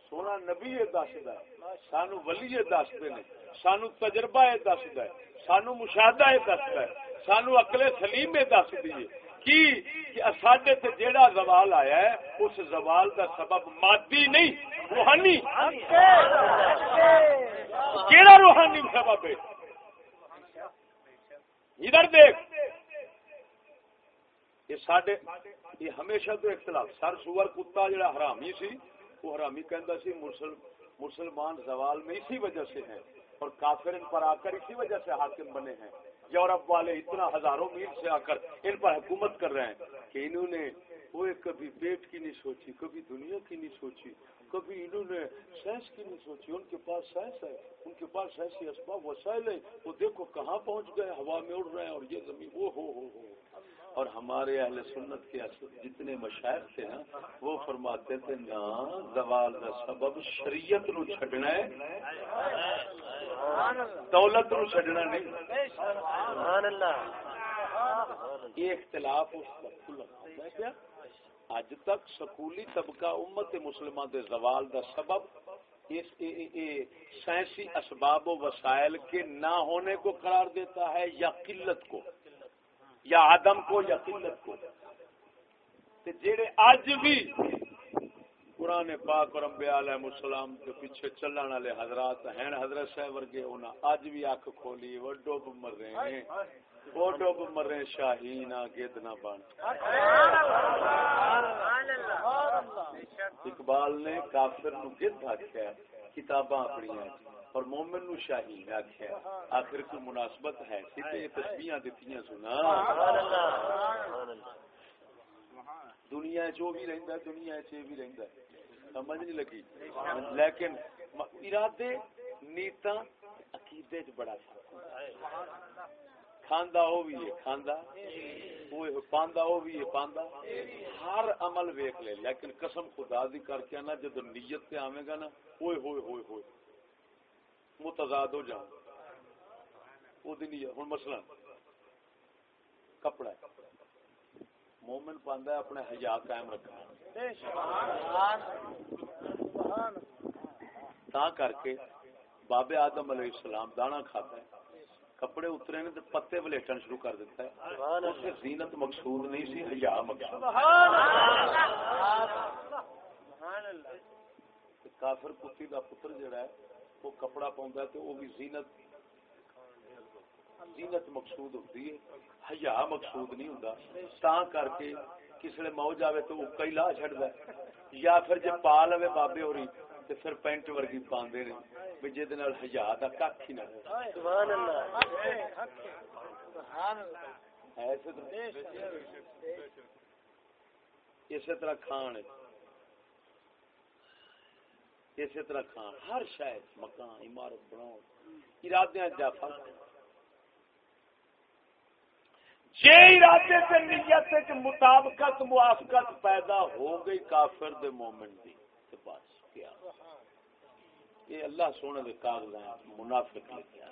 سونا نبی یہ دستا ہے، سانو ولی یہ دستے نے سانو تجربہ یہ دستا ہے۔ سانو مشاہدہ یہ دستا ہے۔ سانو اکلے سلیم یہ دس دیے کی؟ سڈے جیڑا زوال آیا ہے، اس زوال کا سبب مادی نہیں، روحانی۔ کیڑا روحانی سبب ہے؟ ادھر دیکھ۔ یہ سڈے یہ ہمیشہ تو اختلاف سر سور کتا جڑا حرامی سی، وہ حرامی کہندا سی مسلمان زوال میں اسی وجہ سے ہیں۔ اور کافر ان پر آ کر اسی وجہ سے حاکم بنے ہیں۔ یورپ والے اتنا ہزاروں میل سے آ کر ان پر حکومت کر رہے ہیں کہ انہوں نے وہ کبھی پیٹ کی نہیں سوچی، کبھی دنیا کی نہیں سوچی، کبھی انہوں نے سائنس کی نہیں سوچی۔ ان کے پاس سائنس ہے، ان کے پاس ایسی اسباب، وسائل ہیں۔ وہ دیکھو کہاں پہنچ گئے، ہوا میں اڑ رہے ہیں اور یہ زمین، وہ ہو ہو ہو۔ اور ہمارے اہل سنت کے جتنے مشاعر تھے نا، وہ فرماتے تھے، نا، زوال کا سبب شریعت نو چھڈنا ہے۔ دولت نو چڈنا نہیں۔ یہ اختلاف اج تک سکولی طبقہ امت مسلمان دے زوال دا سبب اس سائنسی اسباب و وسائل کے نہ ہونے کو قرار دیتا ہے یا قلت کو یا آدم کو یا قلت کو۔ جڑے اج بھی قرآن پاک اور انبیاء علیہ السلام کے پیچھے چلن والے حضرات ہیں۔ حضرت صاحب ورگے انہاں اج بھی اکھ کھولی، وہ ڈوب مر رہے ہیں۔ وہ ڈوب مر رہے شاہین گد نہ بن اقبال نے کافر نو گد آخیا کتاباں اپنی اور مومن نو شاہین آخیا آخر کوئی مناسبت ہے؟ سی تسبیحاں دتیاں سنا۔ سبحان اللہ دنیا چو بھی رہندا دنیا چ بھی رہندا سمجھ نہیں لگی۔ لیکن ارادے نیتا عقیدے چ بڑا فرق کھاندا وہ بھی ہے، کھاندا۔ وہ پاندا وہ بھی ہے، پاندا۔ ہر عمل ویکھ لے، لیکن قسم خدا دی کر کے نا جب نیت تے آویں گا نا ہوئے ہوئے ہوئے ہوئے۔ متضاد ہو جاؤ وہ دی نیت ہن مثلا کپڑا ہے۔ مومن پاندا ہے اپنے حیا قائم رکھنا۔ تا کر کے بابے آدم علیہ السلام دانا کھاتا ہے، کپڑے اترے نے تو پتے ولیٹن شروع کر دیتا ہے۔ اس سے زینت مقصود نہیں سی حیا مقصود۔ کافر کتی دا پتر جڑا ہے، وہ کپڑا پاؤں ہے تو وہ بھی زینت زینت مقصود ہوتی ہے۔ حیا مقصود نہیں ہوں تا کر کے کسی موج آئے تو وہ کئی لا چڑھتا ہے۔ یا پھر جی پا لو بابے ہو رہی تو پھر پینٹ ورگی پاندے نے بھی جہد ہزار کا کھ ہی نہ اسی طرح۔ کھان اسی طرح کھان۔ ہر شاید مکان عمارت بناؤ۔ ارادے جا فرق جے ارادے سے نیت تے مطابقت، موافقت پیدا ہو گئی کافر دے مومن دی، تے بس کیا؟ یہ اللہ سونے دے کاغذ منافق لکھا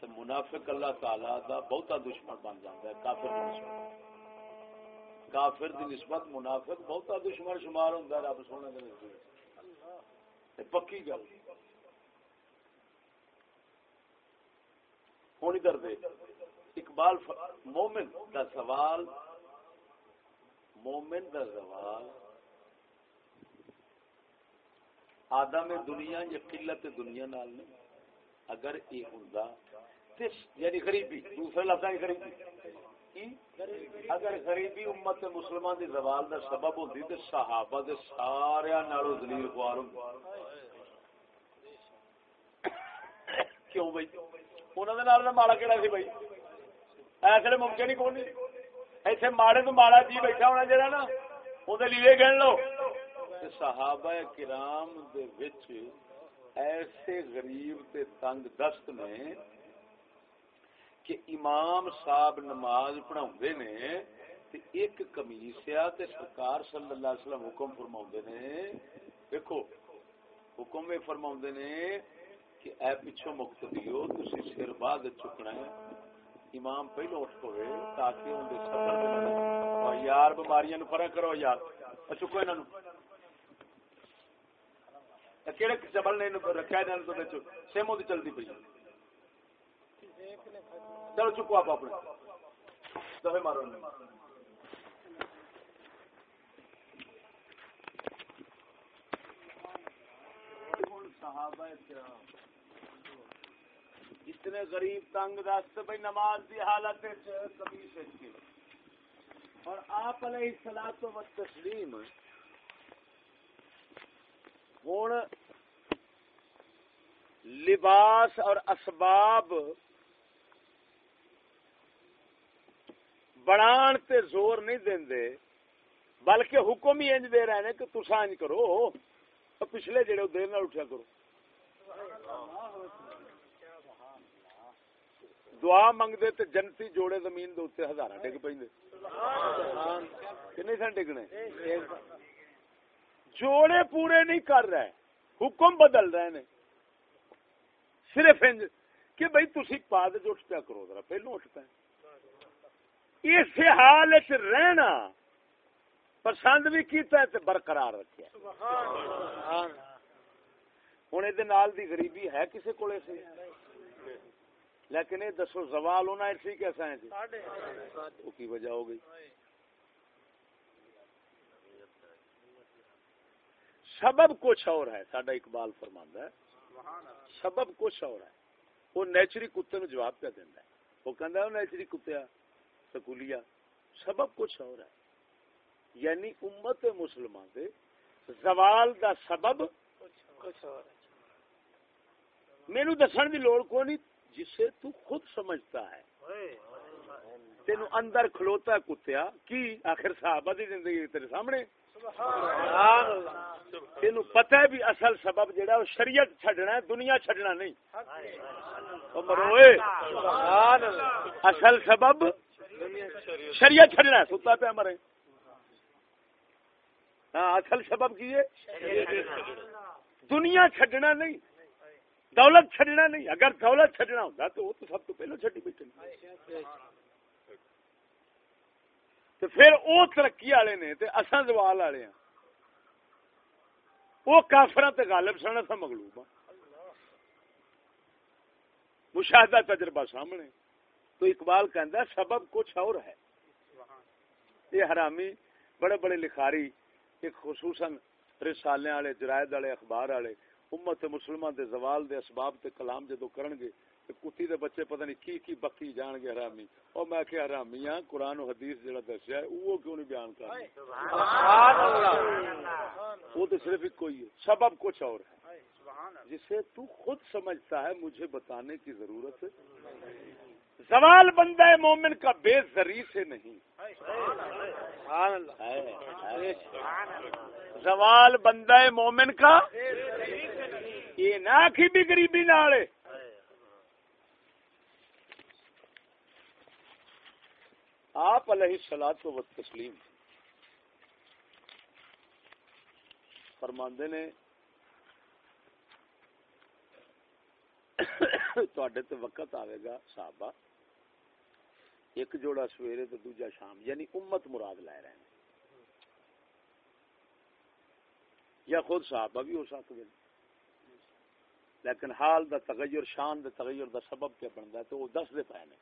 تے منافق اللہ تعالی دا بہتا دشمن بن جاتا ہے، کافر دی نسبت کافر دی نسبت منافق بہتا دشمن شمار ہوتا ہے، رب سونے دے نزدیک۔ پکی گل۔ ہوں ادھر دے؟ اقبال مومن دا سوال، مومن دا سوال، آدم دنیا یا قلت دنیا نال نہیں اگر یہ ہوں یعنی غریبی، دوسرے لفظ غریبی۔ اگر غریبی امت مسلمان دی زوال دا سبب ہوتی تو صحابہ دے سارے نالو دلیل خوار ہوں۔ کیوں بھائی انہوں نے ماڑا کہڑا سی بھائی ایسے ممکن ہی کون ایسے ماڑے تو ماڑا جی بیٹھا ہونا جا نا وہ لیے گن لو صحابہ کرام دے وچ ایسے غریب تے تنگ دست نے کہ امام صاحب نماز پڑھاوندے نے تے ایک کمیس آ تے سرکار صلی اللہ علیہ وسلم حکم فرماوندے نے دیکھو حکم یہ فرماوندے نے کہ اے پیچھے مقتدیو تسی سر بعد چکنا ہے امام پہلو اٹھ پوے، تاکہ ان دے سفر یار، بیماریاں نو فرق کرو یار۔ چکو انہاں کہڑے چبل نے رکھا تو وچ سیمو کی چلتی پی چلو، چکو آپ اپنے۔ دفے مارو صحابہ کرام اتنے غریب تنگ دست بھائی نماز کی حالت اور آپ علیہ السلام و تسلیم ہوں لباس اور اسباب بڑھان تے زور نہیں دے بلکہ حکم ہی انج دے رہے ہیں کہ تسا انج کرو پچھلے جڑے دیر نال اٹھا کرو۔ دعا منگتے تے جنتی جوڑے زمین دے اتنے ہزار ڈگ پہ کن سن ڈگنے جوڑے پورے نہیں کر رہے حکم بدل رہے ہیں صرف انج کہ بھائی تھی پاد جو اٹھ پیا کرو ذرا پہلو اٹھ پہ اس حال رہنا پسند بھی کیتا ہے تے برقرار رکھا ہوں یہ غریبی ہے کسی کو لیکن یہ دسو زوال ہونا ایسی کیسا ہے جی کی وجہ ہو گئی؟ سبب کچھ اور ہے سڈا اقبال فرماندہ ہے۔ سبب کچھ اور ہے۔ وہ نیچری کتے نو جواب پہ دینا ہے؟ وہ کہندا ہے نیچری کتیا سکولیا۔ سبب کچھ اور ہے۔ یعنی امت مسلمان دے زوال دا سبب کچھ اور ہے۔ مینو دسن دی لوڑ کو نہیں جسے تو خود سمجھتا ہے۔ تینو اندر کھلوتا کتیا۔ کی؟ آخر صحابہ دی زندگی تیرے سامنے۔ تین پتا ہے بھی اصل سبب وہ شریعت چڈنا ہے دنیا چڈنا نہیں۔ مروئے اصل سبب شریعت چڈنا ستا پیا مرے ہاں اصل سبب کی ہے؟ دنیا چڈنا نہیں۔ دولت چڈنا نہیں۔ اگر دولت چڈنا ہوتا تو وہ تو سب تو پہلو چڈی بیٹھے تو پھر وہ ترقی والے نے اصل زوال والے ہیں وہ کافر غالب سن اصا مغلوب ہاں۔ مشاہدہ تجربہ سامنے۔ تو اقبال کہندا سبب کچھ اور ہے۔ یہ حرامی بڑے بڑے لکھاری، ایک خصوصاً رسالے والے، جرائد والے، اخبار والے امت مسلمان دے زوال دے اسباب تے کلام جدو کرن گے تے کتی دے بچے پتہ نہیں کی کی بکی جان گے حرامی۔ او میں کہ حرامی ہاں قرآن و حدیث جڑا دسیا ہے وہ کیوں نہیں بیان کر سبحان اللہ۔ وہ تو صرف ایک کوئی ہے سبب کچھ اور ہے۔ جسے تو خود سمجھتا ہے مجھے بتانے کی ضرورت ہے۔ زوال بندہ مومن کا بے ذری سے نہیں۔ زوال بندہ مومن کا یہ نہ آخی بھی گریبی نال آپ علیہ سلاد و تسلیم فرماندے نے تے وقت آئے گا صحابہ۔ ایک جوڑا سویرے تو دوجا شام یعنی امت مراد لے رہے ہیں یا خود صحابہ بھی ہو سکتے ہیں۔ لیکن حال دا تغیر شان دا تغیر دا سبب کیا بنتا ہے تو وہ دس دے پائے نے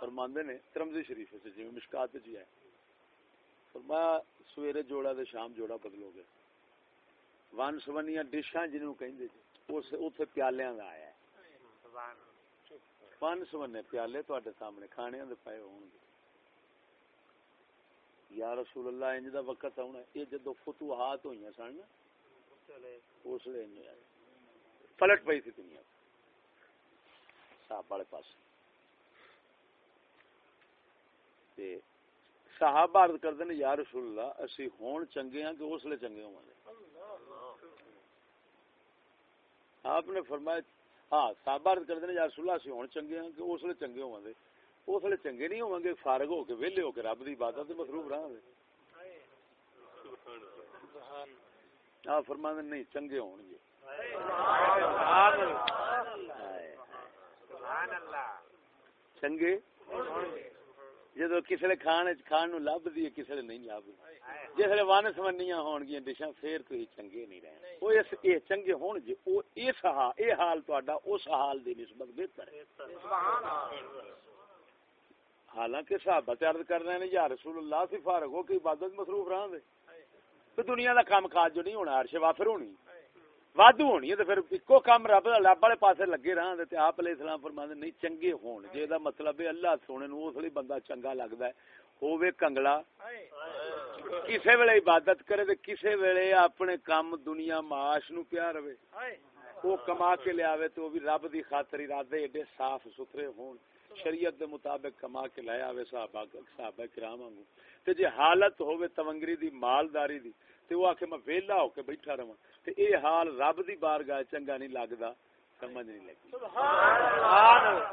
فرماندے نے ترمزی شریف سے جی مشکات جی ہے فرمایا سویرے جوڑا دے شام جوڑا بدلو گے۔ ون سونیاں ڈشاں جنہوں کہیں دے جی اس اوتھے پیالیاں دا آیا ہے۔ پیالے سامنے کھانے دے پائے ہون گے یا رسول اللہ انج دا وقت آنا یہ جدو فتوحات ہوئی سن اس لیے پلٹ پی تھی دنیا صاحب والے پاس صحابہ عرض یا رسول اللہ اسی ہون چنگے ہیں کہ اس لیے چنگے ہوں آپ نے فرمایا ہاں صحابہ عرض کرتے ہیں یا رسول اللہ اسی ہون چنگے ہیں کہ اس لیے چنگے ہوں اس لیے چنگے نہیں ہوں گے، فارغ ہو کے، ویلے ہو کے، رب کی عبادت سے مصروف رہا آ فرما نہیں، چنگے ہون گے۔ چنگے؟ جدو کسی کھان کھان نو لب دی کسی نے نہیں لب جس نے ون سمنیاں ہون گیا ڈشاں پھر تو چنگے نہیں رہے وہ اس اے چنگے ہون جے او اس حال اے حال تہاڈا اس حال دی نسبت بہتر ہے۔ سبحان اللہ۔ حالانکہ صحابہ عرض کر رہے ہیں یا رسول اللہ سے فارغ ہو کے عبادت مصروف رہا دے۔ تو دنیا دا کام کاج جو نہیں ہونا عرش وافر ہونی۔ وادو ہونی ہے تو پھر اکو کام رب رب والے پاسے لگے رہا دے تے آپ علیہ السلام فرماندے نہیں چنگے ہون۔ جے دا مطلب ہے اللہ سونے نو اس لیے بندہ چنگا لگدا ہے۔ ہووے کنگلا۔ کسے ویلے عبادت کرے تے کسے ویلے اپنے کام دنیا معاش نو پیا رہے۔ وہ کما کے لے آوے تو وہ بھی رب دی خاطر ارادے ایڈے صاف ستھرے ہون۔ شریعت دے مطابق کما کے لایا ہوئے صحابہ صحابہ کرام وانگو تے جے حالت ہوے تونگری دی مالداری دی تے وہ آکھے میں ویلا ہو کے بیٹھا رہواں۔ تے اے حال رب دی بارگاہ چنگا نہیں لگدا سمجھ نہیں لگی۔ سبحان اللہ۔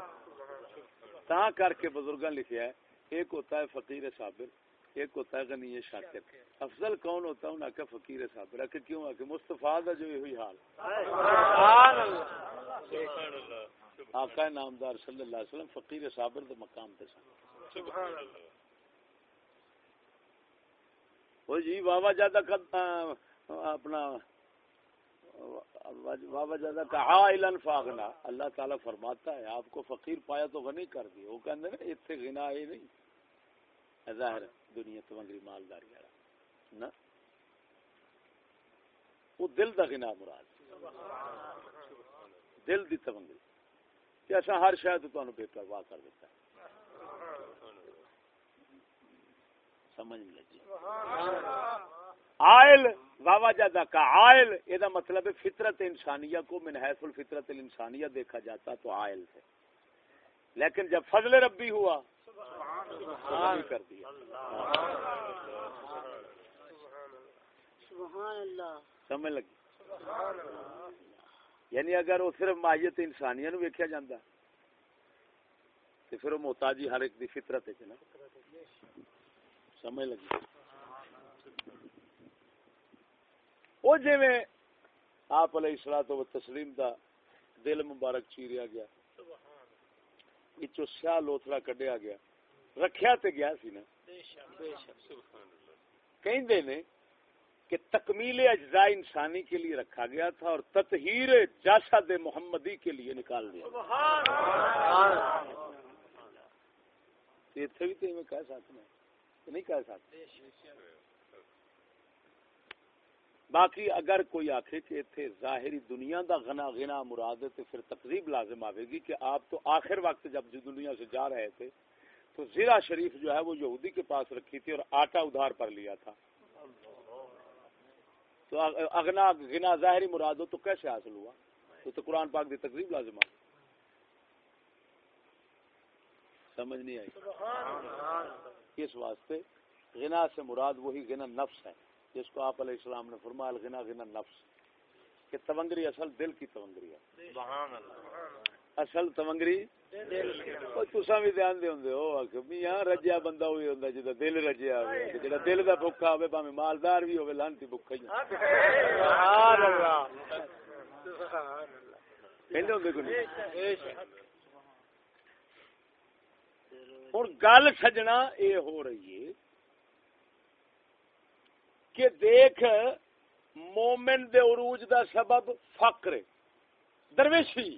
تا کر کے بزرگاں لکھیا ہے ایک ہوتا ہے فقیر صابر۔ ایک ہوتا ہے غنی شاکر۔ افضل کون ہوتا ہے؟ انہاں کا فقیر صابر کہ کیوں؟ ہے کہ مصطفی دا جو ہوئی حال۔ سبحان اللہ۔ آقا نامدار صلی اللہ علیہ وسلم فقیر صابر دے مقام تے سن۔ سبحان اللہ۔ وہ جی بابا کا اپنا بابا جادہ کا فاغنا۔ اللہ تعالی فرماتا ہے آپ کو فقیر پایا تو غنی کر دیا وہ کہندے نا اتنے غنا ہے نہیں۔ ظاہر دنیا تو انگری مالداری والا۔ نا وہ دل دا غنا مراد۔ دل دی تونگری کہ اصا ہر شاید تمہیں بے پرواہ کر دیتا ہے۔ سمجھ لگی۔ آئل بابا جادا کا آئل یہ دا مطلب ہے فطرت انسانیہ کو من حیث الفطرت الانسانیہ دیکھا جاتا تو آئل سے لیکن جب فضل ربی ہوا کر دیا۔ سمجھ لگی؟ یعنی اگر وہ صرف ماہیت انسانیہ نو ویکیا جاندہ تو پھر وہ محتاجی ہر ایک دی فطرت ہے نا۔ سمجھ لگی؟ وہ جی میں آپ علیہ السلام و تسلیم دا دل مبارک چیریا گیا اچو سیاہ لوتھڑا کڈیا گیا۔ رکھیا تے گیا سی نا۔ کہیں دے نے کہ تکمیل اجزاء انسانی کے لیے رکھا گیا تھا اور تطہیر جاسد محمدی کے لیے نکال دیا۔ اتنے بھی تو میں کہہ نہیں کہہ سکتے باقی اگر کوئی آخے کہ اتنے ظاہری دنیا دا غنا غنا مراد ہے تو پھر تقریب لازم آئے گی کہ آپ تو آخر وقت جب دنیا سے جا رہے تھے تو زیرا شریف جو ہے وہ یہودی کے پاس رکھی تھی اور آٹا ادھار پر لیا تھا۔ تو اگنا گنا ظاہری مراد ہو تو کیسے حاصل ہوا؟ تو, تو قرآن پاک دی تقریب لازم آ سمجھ نہیں آئی؟ اس واسطے غنا سے مراد وہی غنا نفس ہے جس کو آپ علیہ السلام نے فرمایا غنا غنا نفس کہ تونگری اصل دل کی تونگری ہے۔ اصل تونگری تسا بھی دھیان دے ہوں میاں رجیا بندہ وہی ہوں جا دل رجیا جا دل کا بکا ہوے پہ مالدار بھی ہوے لانتی بکا ہی ہوں گل سجنا یہ ہو رہی ہے کہ دیکھ مومن دے عروج دا سبب فقر درویشی۔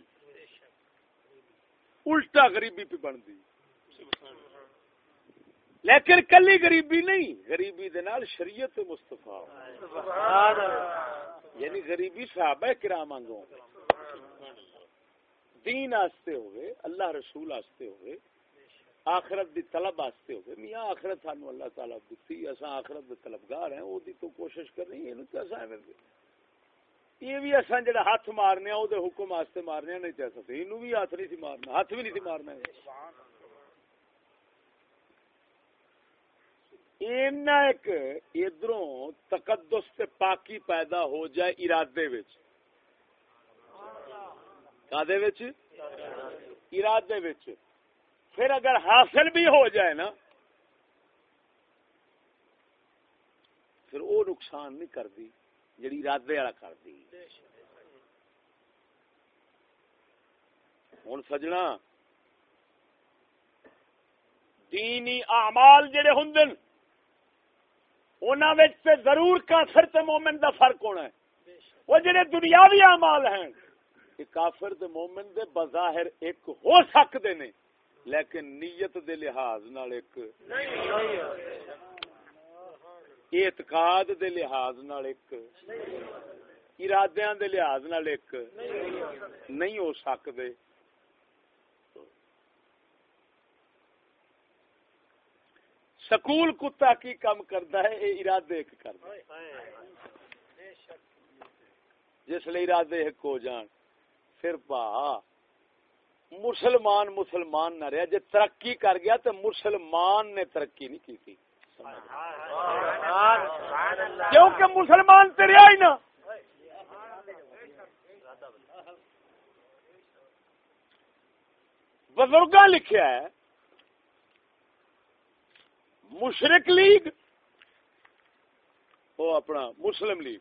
الٹا غریبی پہ بنتی لیکن کلی غریبی نہیں، غریبی دے نال شریعت مستفا یعنی غریبی صحابہ کرام آنگوں۔ دین آستے ہوئے، اللہ رسول آستے ہوئے، آخرت دی طلب آستے ہوئے۔ میاں، آخرت سانو اللہ تعالیٰ دیتی اسا آخرت دے طلبگار ہیں وہ دی تو کوشش کر رہی ہیں تو ایسا ہے یہ بھی اصا جڑا ہاتھ مارنے او دے حکم واسطے مارنے نہیں چاہ سکتے اینو بھی ہاتھ نہیں سی مارنا، ہاتھ بھی نہیں سی مارنا اینا ایک ادھروں تقدس تے پاکی پیدا ہو جائے ارادے وچ۔ کادے وچ؟ ارادے وچ۔ پھر اگر حاصل بھی ہو جائے نا، پھر وہ نقصان نہیں کرتی جڑی ارادے والا کر دی ہوں سجنا۔ دینی اعمال جڑے ہوں ضرور کافر تے مومن دا فرق ہونا ہے۔ وہ جڑے دنیاوی اعمال ہیں کہ کافر تے مومن دے بظاہر ایک ہو سکتے نے، لیکن نیت دے لحاظ نال ایک۔ نہیں اعتقاد دے لحاظ نال ایک، ارادیاں دے لحاظ نال ایک، نہیں ہو سکدے۔ سکول کتا کی کام کرتا ہے یہ ارادے ایک کرتا جس لیے ارادے ایک ہو جان، پھر پا مسلمان مسلمان نہ رہا جی ترقی کر گیا تو مسلمان نے ترقی نہیں کی تھی کیونکہ مسلمان تیرے ہی نا. بزرگ لکھیا ہے مشرق لیگ وہ اپنا مسلم لیگ.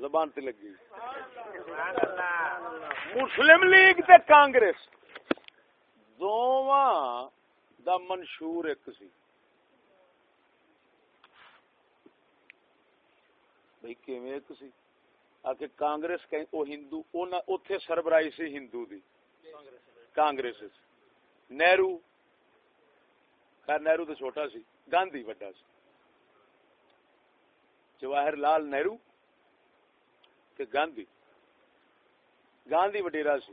زبان تے لگی۔ مسلم لیگ تے کانگریس۔ دونوں دا منشور ایک سی۔ بھائی کیویں ایک سی؟ آکے کانگریس کہیں او ہندو اوتھے سربراہی سی ہندو دی۔ کانگریس نہرو، خیر نہرو تو چھوٹا سی، گاندھی بڑا سی۔ جواہر لال نہرو تے گاندھی۔ گاندھی وڈیرا سی۔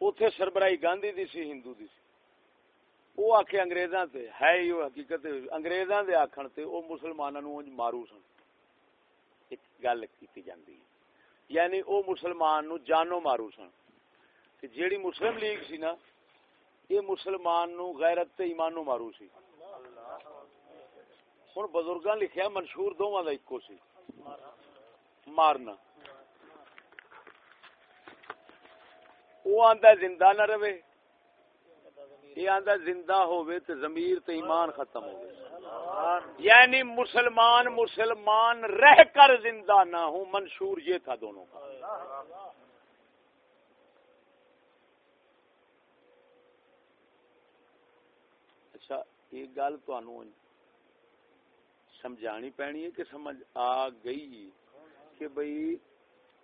اوتھے سربراہی گاندھی دی سی، ہندو دی سی۔ وہ آخ اگریزاں ہے ہی حقیقت اگریزاں دے آخن تے او مسلماناں نو مارو سن۔ ایک گل کیتی جاندی یعنی او مسلمان نو جانو مارو سن۔ تے جیڑی مسلم لیگ سی نا یہ مسلمان نو غیرت تے ایمان نو مارو سی۔ ہن بزرگاں لکھیا منشور دوواں دا اکو سی۔ مارنا۔ وہ آندا زندہ نہ رہے۔ یہ آندا زندہ ہوئے تے ضمیر تے ایمان ختم ہوئے یعنی مسلمان مسلمان رہ کر زندہ نہ ہوں منشور یہ تھا دونوں کا۔ اچھا یہ گل تو سمجھانی پینی ہے کہ سمجھ آ گئی کہ بھئی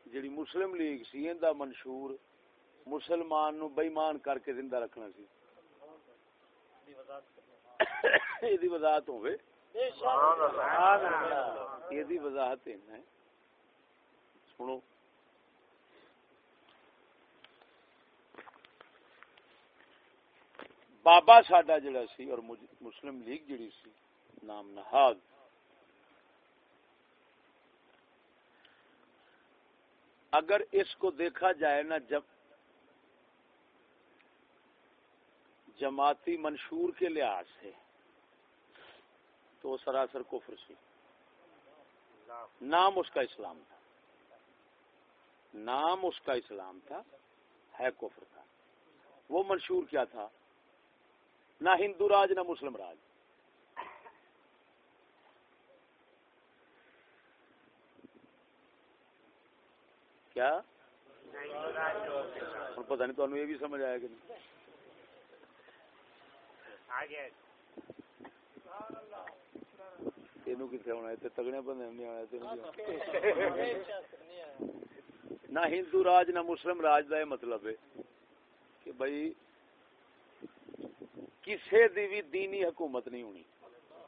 جڑی مسلم لیگ سی دا منشور مسلمان نو بےمان کر کے زندہ رکھنا سی۔ یہ وضاحت ہوئے یہ وضاحت ہے سنو بابا ساڈا جڑا سی اور مسلم لیگ جڑی سی نام نہاد اگر اس کو دیکھا جائے نا جب جماعتی منشور کے لحاظ سے تو سراسر کفر سی۔ نام اس کا اسلام تھا۔ نام اس کا اسلام تھا۔ ہے کفر تھا وہ منشور کیا تھا؟ نہ ہندو راج نہ مسلم راج۔ کیا؟ پتا نہیں تمہیں یہ بھی سمجھ آیا کہ نہیں۔ تگڑے بندے نہ ہندو راج نہ مسلم راج کا یہ مطلب ہے کہ بھائی کسی دی بھی دینی حکومت نہیں ہونی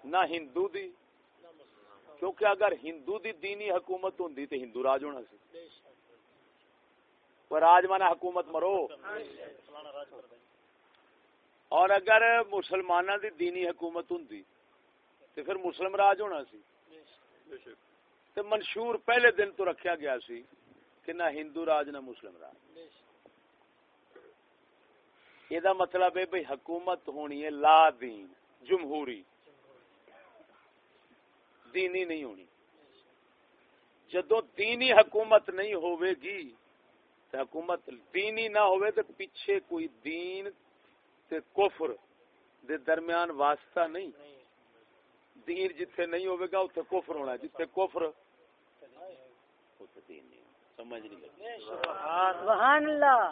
نہ ہندو دی۔ کیونکہ اگر ہندو دی دینی حکومت ہوں تو ہندو راج ہونا سی۔ راج مانا حکومت مرو۔ اور اگر مسلمان دی دینی حکومت ہوں تو پھر مسلم راج ہونا سی تو منشور پہلے دن تو رکھیا گیا سی کہ نہ ہندو راج نہ مسلم راج۔ یہ مطلب ہے بھائی حکومت ہونی ہے لا دین، جمہوری۔ دینی نہیں ہونی۔ جدو دینی حکومت نہیں ہوئے گی حکومت دینی نہ ہوئے تو پیچھے کوئی دین تے کفر دے درمیان واسطہ نہیں۔ دین جتھے نہیں ہوئے گا اتنے کفر ہونا جتھے کفر دین نہیں سمجھ نہیں لگی۔ سبحان اللہ۔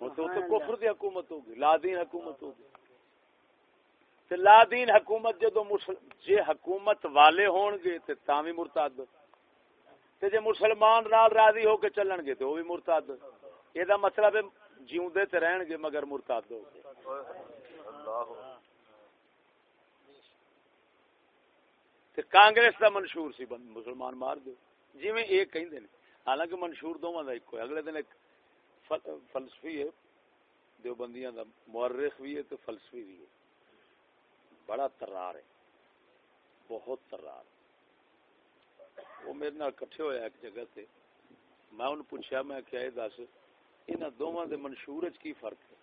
وہ تو کفر دی حکومت ہوگی لادین حکومت ہوگی۔ تے لادین حکومت جدو جے حکومت والے ہون گے تے تاوی مرتد۔ تے جے مسلمان نال راضی ہو کے چلن گے تے بھی مرتد۔ دا مطلب ہے جیوندے تے رہن گے مگر مرتد ہو گے۔ تے کانگریس دا منشور سی مسلمان مار دو جی میں ایک کہیں دے حالانکہ منشور دونوں دا ایک اگلے دن ایک فلسفی ہے، دیوبندیاں دا مورخ بھی ہے تو فلسفی بھی ہے۔ بڑا ترار ہے۔ بہت ترار۔ وہ میرے نال کٹھے ہویا ایک جگہ سے میں ان پوچھا، میں کیا یہ دس، انہاں دوواں دے منشور وچ کی فرق ہے؟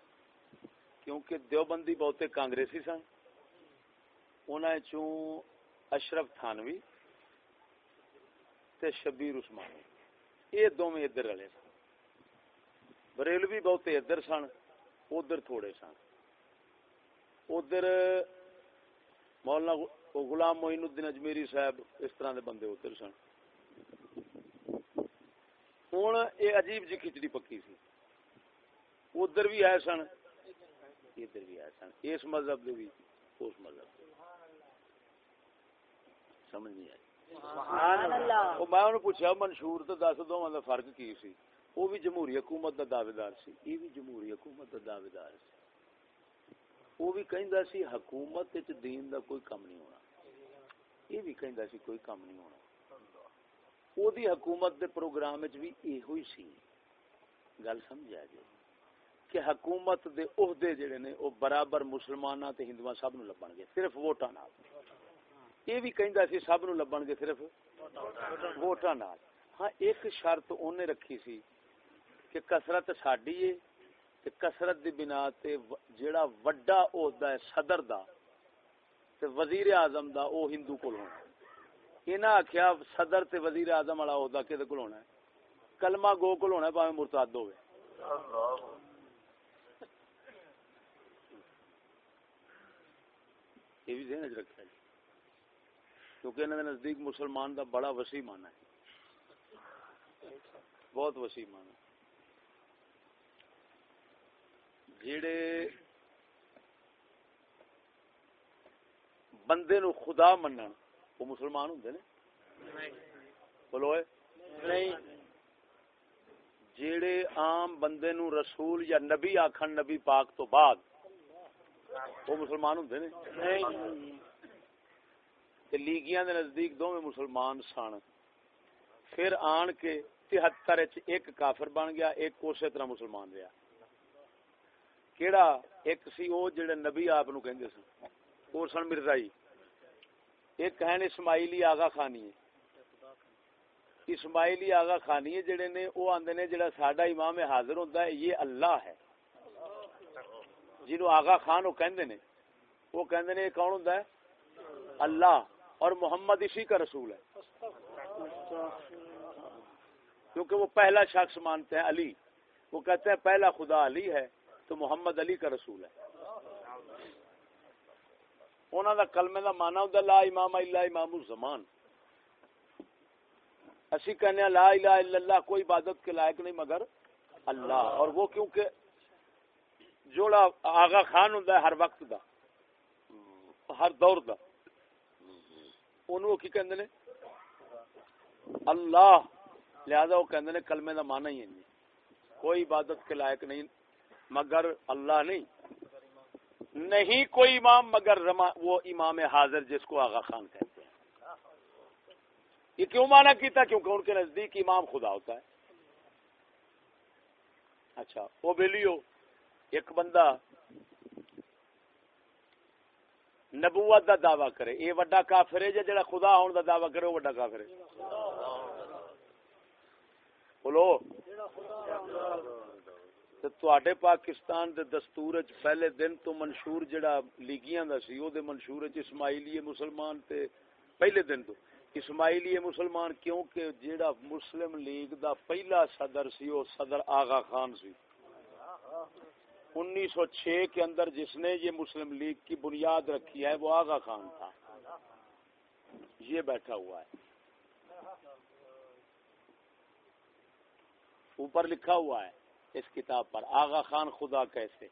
کیونکہ دیوبندی بہتے کانگریسی سن۔ انہاں چوں اشرف تھانوی تے شبیر عثمانی۔ یہ دوویں ادھر رلے سن۔ بریلوی بہتے ادھر سن، ادھر تھوڑے سن۔ ادھر مولانا غلام معین الدین اجمیری صاحب اس طرح دے بندے ادھر سن۔ ہوں یہ عجیب جی کھچڑی پکی سی۔ ادھر بھی آئے سن۔ ادھر بھی آئے سن اس مذہب دے بھی اس مذہب دے سمجھ نہیں آئی۔ میں پوچھا منشور تو دس دو فرق کی سی؟ وہ بھی جمہوری حکومت دا دعوے دار سی یہ بھی جمہوری حکومت دا دعوے دار سی۔ وہ بھی کہندا سی حکومت وچ دین دا کوئی کم نہیں ہونا۔ یہ بھی کہندا سی کوئی کم نہیں ہونا۔ او دی حکومت دے پروگرام وچ بھی ایہو ہی سی۔ گل سمجھا جی؟ کہ حکومت دے عہدے جڑے نے او برابر مسلماناں تے ہندوؤں سب نو لبن گے، صرف ووٹاں نال۔ یہ بھی کہندا سی سب نو لبن گے صرف ووٹاں نال۔ ہاں ایک شرط اونے رکھی سی کہ کسرت ساڈی ہے تے کسرت دی بنا تے جیڑا وڈا عہدہ ہے، صدر دا تے وزیر اعظم دا او ہندو کول ہونا۔ انہاں آکھیا صدر تے وزیر اعظم والا عہدہ کدے کول ہونا ہے؟ کلمہ گو کول ہونا ہے، باویں مرتد ہوے یہ بھی ذہن رکھا جی۔ کیونکہ انہوں نے نزدیک مسلمان دا بڑا وسیع مانا ہے۔ بہت وسیع مانا جڑے بندے نو خدا منن وہ مسلمان ہوں نے؟ بولو نہیں۔ جیڑے عام بندے نو رسول یا نبی آکھن نبی پاک تو بعد وہ مسلمان ہوں نے؟ لیگیاں دے نزدیک دو مسلمان سن۔ پھر آن کے تہتر ایک کافر بن گیا، ایک اسی طرح مسلمان رہا کیڑا ایک سی او جڑے نبی آپ نو کہندے سن؟ او سن مرزائی۔ ایک ہیں اسماعیلی آغا خانی اسماعیلی آغا خانی جڑے نے، او آندے نے جڑا ساڈا امام حاضر ہوندا ہے، یہ اللہ ہے۔ جنوں آغا خان او کہندے نے، وہ کہندے نے کون ہوندا ہے؟ اللہ، اور محمد اسی کا رسول ہے۔ کیونکہ وہ پہلا شخص مانتے ہیں علی۔ وہ کہتے ہیں پہلا خدا علی ہے تو محمد علی کا رسول ہے۔ انہوں کا کلمے کا مانا ہوتا لا امام اللہ امام الزمان۔ اسی کہنے لا الہ الا اللہ، کوئی عبادت کے لائق نہیں مگر اللہ۔ اور وہ کیونکہ جوڑا آغا خان ہوں ہر وقت دا، ہر دور دا۔ انہوں کی کہندے نے؟ اللہ، لہذا وہ کہندے نے کلمے دا معنی ہی نہیں۔ کوئی عبادت کے لائق نہیں، مگر اللہ نہیں۔ نہیں کوئی امام، مگر وہ امام حاضر جس کو آغا خان کہتے ہیں۔ یہ کیوں مانا کیتا؟ کیونکہ ان کے نزدیک امام خدا ہوتا ہے۔ اچھا وہ بلیو ایک بندہ نبوت دا دعویٰ کرے، یہ وڈا کافر ہے جڑا خدا ہون دا دعویٰ کرے، وہ وڈا کافر ہے۔ بولو۔ تے تواڈے پاکستان دے دستور وچ پہلے دن تو منشور جڑا لیگیاں دا سی، او دے منشور وچ اسماعیلی مسلمان تے پہلے دن تو۔ اسماعیلی مسلمان کیونکہ جیڑا مسلم لیگ دا پہلا صدر سی وہ صدر آغا خان سی۔ انیس سو چھ کے اندر جس نے یہ مسلم لیگ کی بنیاد رکھی ہے وہ آغا خان تھا۔ یہ بیٹھا ہوا ہے۔ اوپر لکھا ہوا ہے اس کتاب پر، آغا خان خدا کیسے؟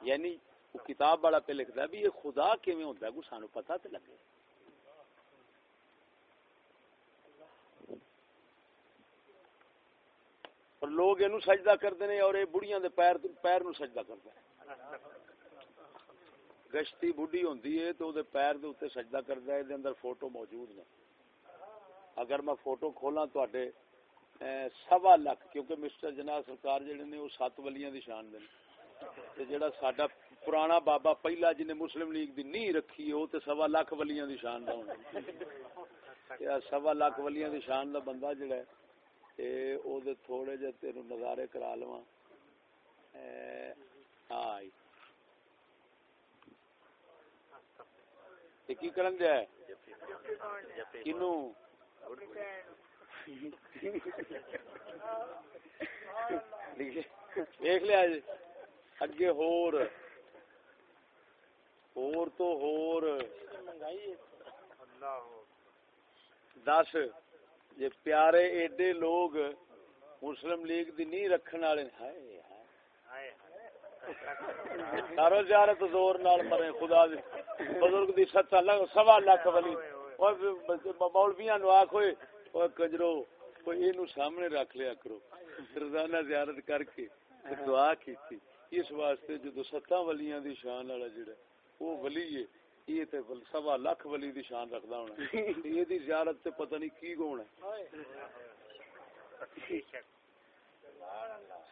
یعنی وہ کتاب بڑا پہ لکھتا ہے بھی یہ خدا کیویں ہوتا ہے؟ سانو پتہ تو لگے۔ اور لوگ یہ سجدہ کرتے ہیں اور یہ بڑھیاں دے پیر پیر نو سجدہ کرتے ہیں۔ گشتی بڑھی ہوندی ہے تو دے پیر دے اوتے سجدہ کردا ہے دے اندر فوٹو موجود نے۔ اگر میں فوٹو کھولاں تواڈے سوا لاکھ کیونکہ مسٹر جناب سرکار جڑے نے وہ سات ولیاں دی شان دے تے جڑا ساڈا پرانا بابا پہلا جن مسلم لیگ دی نہیں رکھی ہے وہ تے سوا لاکھ ولیاں دی شان دا ہونا سوا لاکھ ولیاں دی شان دا بندہ جڑا ہے تھوڑے جہ تیر نظارے کرا لوا کی کرن دیکھ لیا جی۔ اگے ہور۔ ہور تو ہور۔ دس۔ جی پیارے ایڈے لوگ مسلم لیگ دی نہیں رکھن والے سارو زیارت زور نال مرے خدا دی بزرگ دی سچا لگ سوا لاکھ ولی مولویاں نو آکھ ہوئے او کجرو کوئی اینو سامنے رکھ لیا کرو روزانہ زیارت کر کے دعا کیتی اس واسطے جدو ستاں ولیاں دی شان والا جڑا وہ ولی ہے یہ تے سوا لاکھ ولی دی شان رکھدا ہونا یہ دی زیارت تے پتہ نہیں کی گون ہے۔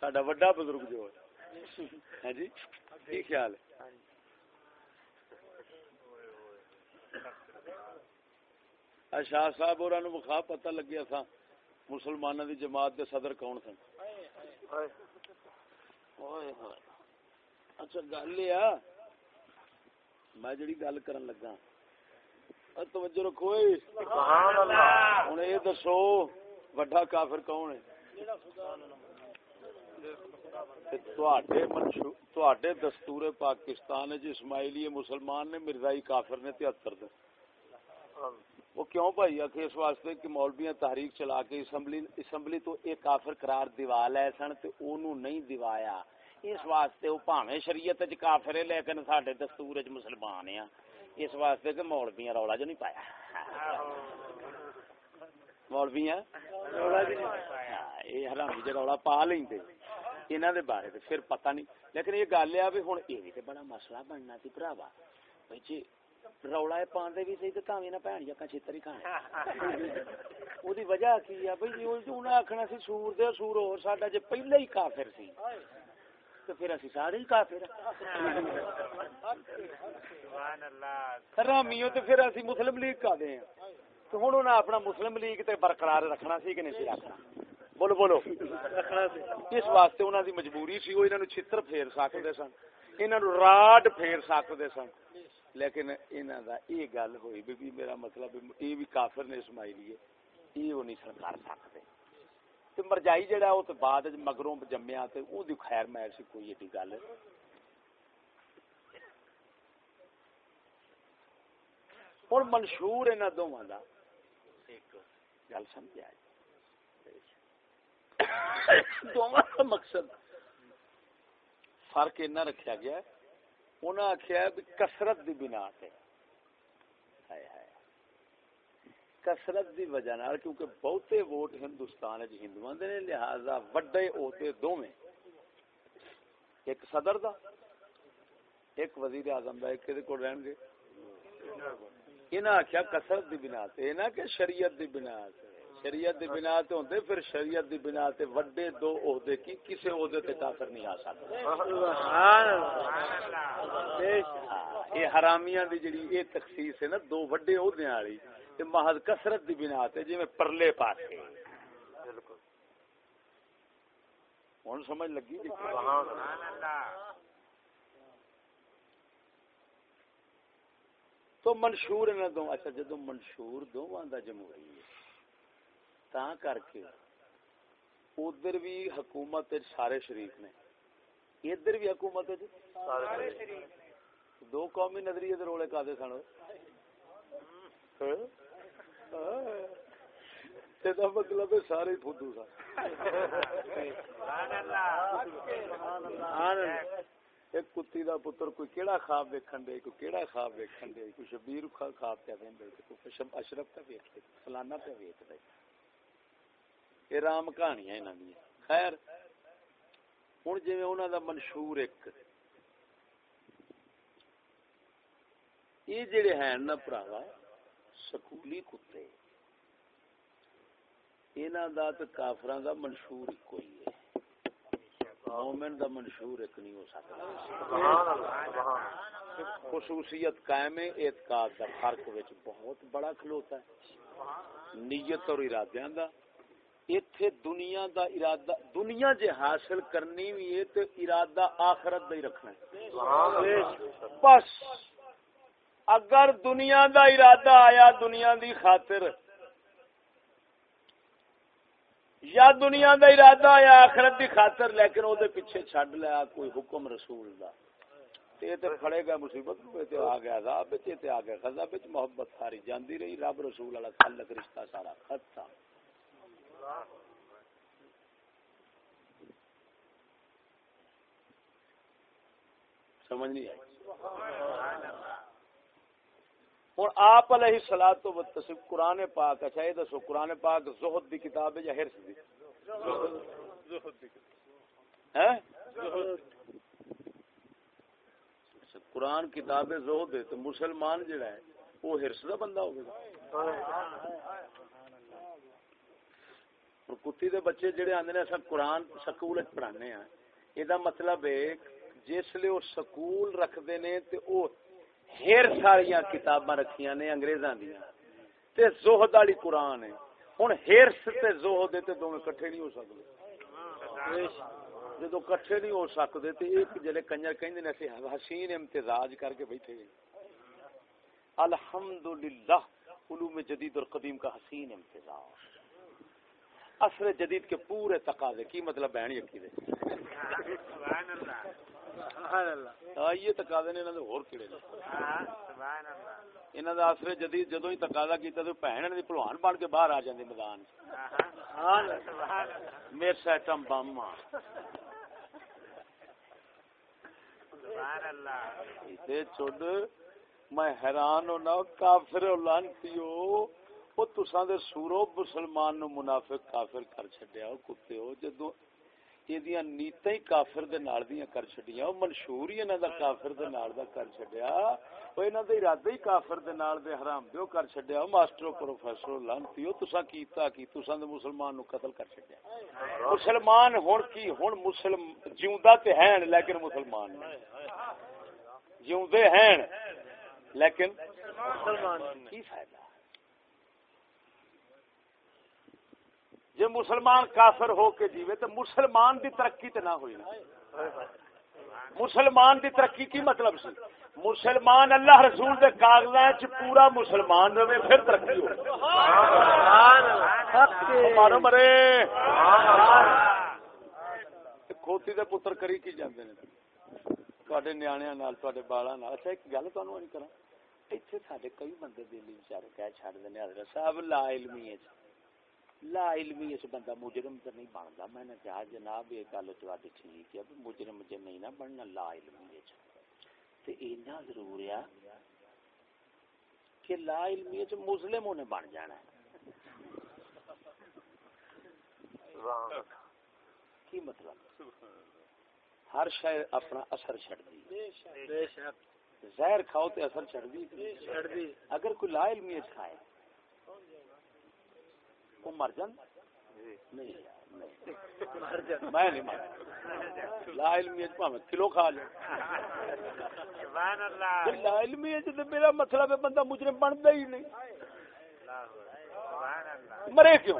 ساڈا بڑا بزرگ جو ہے۔ ہاں جی؟ کی خیال ہے؟ شاہ صاحب اور مخا پتہ لگیا تھا مسلمانوں دی جماعت دے صدر کون سن؟ اچھا گل یہ میں جڑی گل کرن لگا۔ توجہ رکھو ہوں یہ دسو وڈا کافر کون ہے دستور پاکستان اسماعیلی مسلمان نے مرزائی کافر نے تہتر دے۔ وہ کیوں بھائی؟ آخ اس واسطے کہ مولویاں تحریک چلا کے اسمبلی اسمبلی تو ایک کافر قرار دیوا لے سن تے اونوں نہیں دیوایا۔ اس واسطے وہ پاویں شریعت کافر ہے لیکن ساڈے دستور مسلمان ہیں۔ اس واسطے کہ مولویاں رولا جو نہیں پایا۔ مولویاں؟ رولا جو نہیں پایا۔ یہ حرامی جو رولا پا لیں انہوں دے بارے تے پھر پتہ نہیں۔ لیکن یہ گل ہے بھی یہ بھی تے بڑا مسئلہ بننا سی بھراوا۔ بھائی جی رولا پاندے بھی صحیح تے تاں وی نہ چھتر ہی کھانے۔ اودی وجہ کی ہے بھئی انہاں آکھنا سی سور دے سور اور ساڈا جے پہلے ہی کافر سی۔ تو پھر اسی سارے ہی کافر حرامیوں تے پھر اسی مسلم لیگ کا دے ہیں۔ تو ہن انہاں اپنا مسلم لیگ تے برقرار رکھنا سی کہ نہیں سی رکھنا؟ بولو بولو۔ اس واسطے انہوں دی مجبوری سی نے چھتر پھیر سکتے سن۔ انہوں نے راڈ پھیر سکتے سن۔ لیکن انہوں دا یہ گل ہوئی بھی میرا مطلب یہ بھی کافر نے اسماعیلی ہے یہ وہ نہیں سن کر سکتے تو مرجائی جڑا وہ تو بعد مگروں جمیا تو وہ خیر میں سی کوئی ایڈی گل ہوں منشور انہوں دونوں کا گل سمجھا جی دونوں مقصد فرق اینا رکھا گیا انہاں آخیا بھی کسرت دی بنا تے کسرت دی وجہ نال کیونکہ بہتے ووٹ ہندوستان وچ ہندوؤں دے نے لہذا وڈے اوتے دوویں۔ ایک صدر دا ایک وزیر اعظم دا ایک دے کول رہن گے؟ انہاں آخیا کسرت دی بنا تے نہ کہ شریعت دی بنا تے۔ شریعت دی بنا تے ہوندے پھر شریعت دی بنا تے وڈے دو عہدے کی کسے عہدے تے کافر نہیں آ سکدا سبحان اللہ۔ یہ حرامیاں دی جڑی یہ تخصیص ہے نا دو وڈے عہدے والی۔ تے محض کثرت دی بنا تے جویں پرلے پاسے بالکل۔ ہن سمجھ لگی جی؟ سبحان اللہ۔ تو منشور نہ دو اچھا جدو منشور دو دا جمہوری ہے تا کر کے ادھر بھی حکومت سارے شریف نے۔ ادھر بھی حکومت دو قومی نظریے رولے کا سن؟ مطلب سارے فدو ایک کتی دا پتر کوئی کیڑا خواب ویکھن دے کوئی کیڑا خواب ویکھن دے کوئی شبیر خواب پہ ویندے کوئی اشرف پہ ویکھ دے فلانا پہ ویکھ دے یہ رام کہانیاں انہاں دی خیر ہن جویں انہاں دا منشور ایک یہ جڑے ہیں نا بھراوا سکولی کتے انہاں دا تے کافراں دا منشور کوئی ہے۔ مومن دا منشور ایک نہیں ہو سکتا۔ خصوصیت قائم اعتقاد دا فرق وچ بہت بڑا کھلوتا ہے۔ نیت اور ارادیاں دا۔ ایتھے دنیا دا ارادہ، دنیا جے حاصل کرنی بھی ہے تے ارادہ آخرت دا ہی رکھنا ہے۔ بس۔ اگر دنیا دا ارادہ آیا دنیا دی خاطر، یا دنیا دا ارادہ آیا آخرت دی خاطر، لیکن او دے پیچھے چھڈ لیا کوئی حکم رسول دا۔ تے تے کھڑے گا مصیبت تے آ گیا عذاب، تے آ گیا غضب وچ محبت ساری جاندی رہی۔ رب رسول والا تعلق رشتہ سارا ختم سمجھ نہیں آئی؟ ہوں آپ علیہ سلاد تو تصف قرآن پاک اچھا یہ دسو، قرآن پاک زہد دی کتاب ہے یا ہرس دی؟ اچھا، قرآن کتاب زہد ہے تو مسلمان جڑا ہے، وہ ہرس کا بندہ ہوگا۔ کتی دے بچے جڑے آندے نے اساں قرآن سکول پڑھانے ہیں یہ مطلب ہے، جس لیے وہ سکول رکھتے نے، تے او ہیر ساریاں کتاباں رکھیاں نے، انگریزاں دیاں۔ تے زہد والی قرآن ہے۔ ہن ہرس تے زہد تے دوویں اکٹھے نہیں ہو سکدے جدو کٹھے نہیں ہو سکتے تے ایک جلے کنجر کہندے نے اسی حسین امتزاج کر کے بیٹھے۔ ہیں الحمدللہ، علوم جدید اور قدیم کا حسین امتزاج۔ اثر جدید کے پورے تقاضے، کی مطلب بہن یقین یعنی دے سبحان اللہ یہ تقاضے نے انہاں دے ہور کیڑے نے. سبحان اللہ. انہاں دا اثر جدید جدوں ہی تقاضا کیتا تے بہن دی پہلوان بن کے باہر آ جاندے میدان سبحان اللہ. میرے سیٹم بم سبحان اللہ. تے چود میں حیران ہونا کافر لانتیو وہ تساں دے سورو مسلمان نو منافق کافر کر چھڈیا او کتے ہو جدوں ایدیاں نیتاں ہی کافر کر چھڈیاں منشور ہی انہاں دا کافر کر چھڈیا او انہاں دے ارادے ہی کافر حرام دیو کر چھڈیا ماسٹر پروفیسر لانتیو کیتا کی تساں دے مسلمان نو قتل کر چھڈیا مسلمان ہن کی ہن مسلم جیوندا تے ہیں لیکن مسلمان جیوندے ہیں لیکن کی فائدہ جی مسلمان کافر ہو کے جیوے تو مسلمان دی ترقی تو نہ ہوئی نا۔ مسلمان دی ترقی کی مطلب سی؟ مسلمان اللہ رسول دے کاغذات پورا مسلمان رہے پھر ترقی ہو۔ مارو مرے۔ کھوتی دے پتر کری کی جاندے نے؟ تواڈے نیانیاں نال، تواڈے بالاں نال۔ اچھا ایک گل تانوں نہیں کراں۔ ایتھے ساڈے کئی بندے دلی بیچارے کہہ چھڈ دے حضرت صاحب، لا علمی ہے۔ لا علمی اس بندہ مجرم تو نہیں بنتا۔ میں نے کہا جناب یہ گل تھی ٹھیک ہے مجرم جی نہیں نہ بننا لا علمی تے اینا ضرور ہے کہ لا علمی مسلم نے بن جانا ہے۔ کی مطلب؟ ہر شہر اپنا اثر چڑ دی۔ زہر کھاؤ تے اثر چڑ دی۔ اگر کوئی لا علمی کھائے وہ مر جان۔ میں نہیں مر لا علمی کلو کھا لو لا علمی میرا مطلب ہے بندہ مجرم بنتا ہی نہیں۔ مرے کیوں؟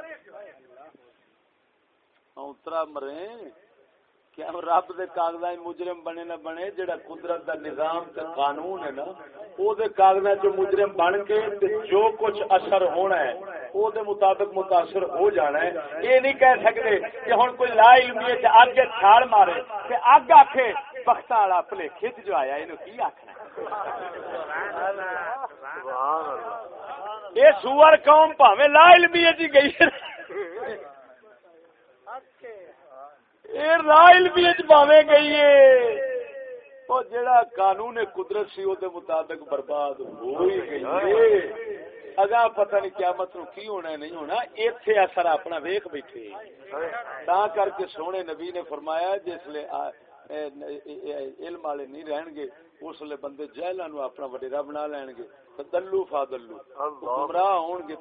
اترا مرے۔ کیا رب دے کاغذات مجرم بنے نہ بنے جڑا قدرت دا نظام تے قانون ہے نا او دے کاغذات جو مجرم بن کے تے جو کچھ اثر ہونا ہے او دے مطابق متاثر ہو جانا ہے۔ یہ نہیں کہہ سکتے کہ ہن کوئی لا علمی تے اگ چھاڑ مارے تے اگ آکھے بخت والا بھلیکھے جو آیا اینو کی آکھنا یہ سور قوم پاویں لا علمی جی گئی رائل پاوے گئی ہے جڑا قانون قدرت سی دے مطابق برباد ہو ہی گئی اگا پتہ نہیں کیا مطلب کی ہونا نہیں ہونا ایتھے اثر اپنا ویخ بیٹھے۔ تا کر کے سونے نبی نے فرمایا جس لے علم والے نہیں رہن گے اس لیے بندے جہلا نو اپنا وڈیرا بنا لین گے۔ دلو فا دلو۔ گمراہ ہون گے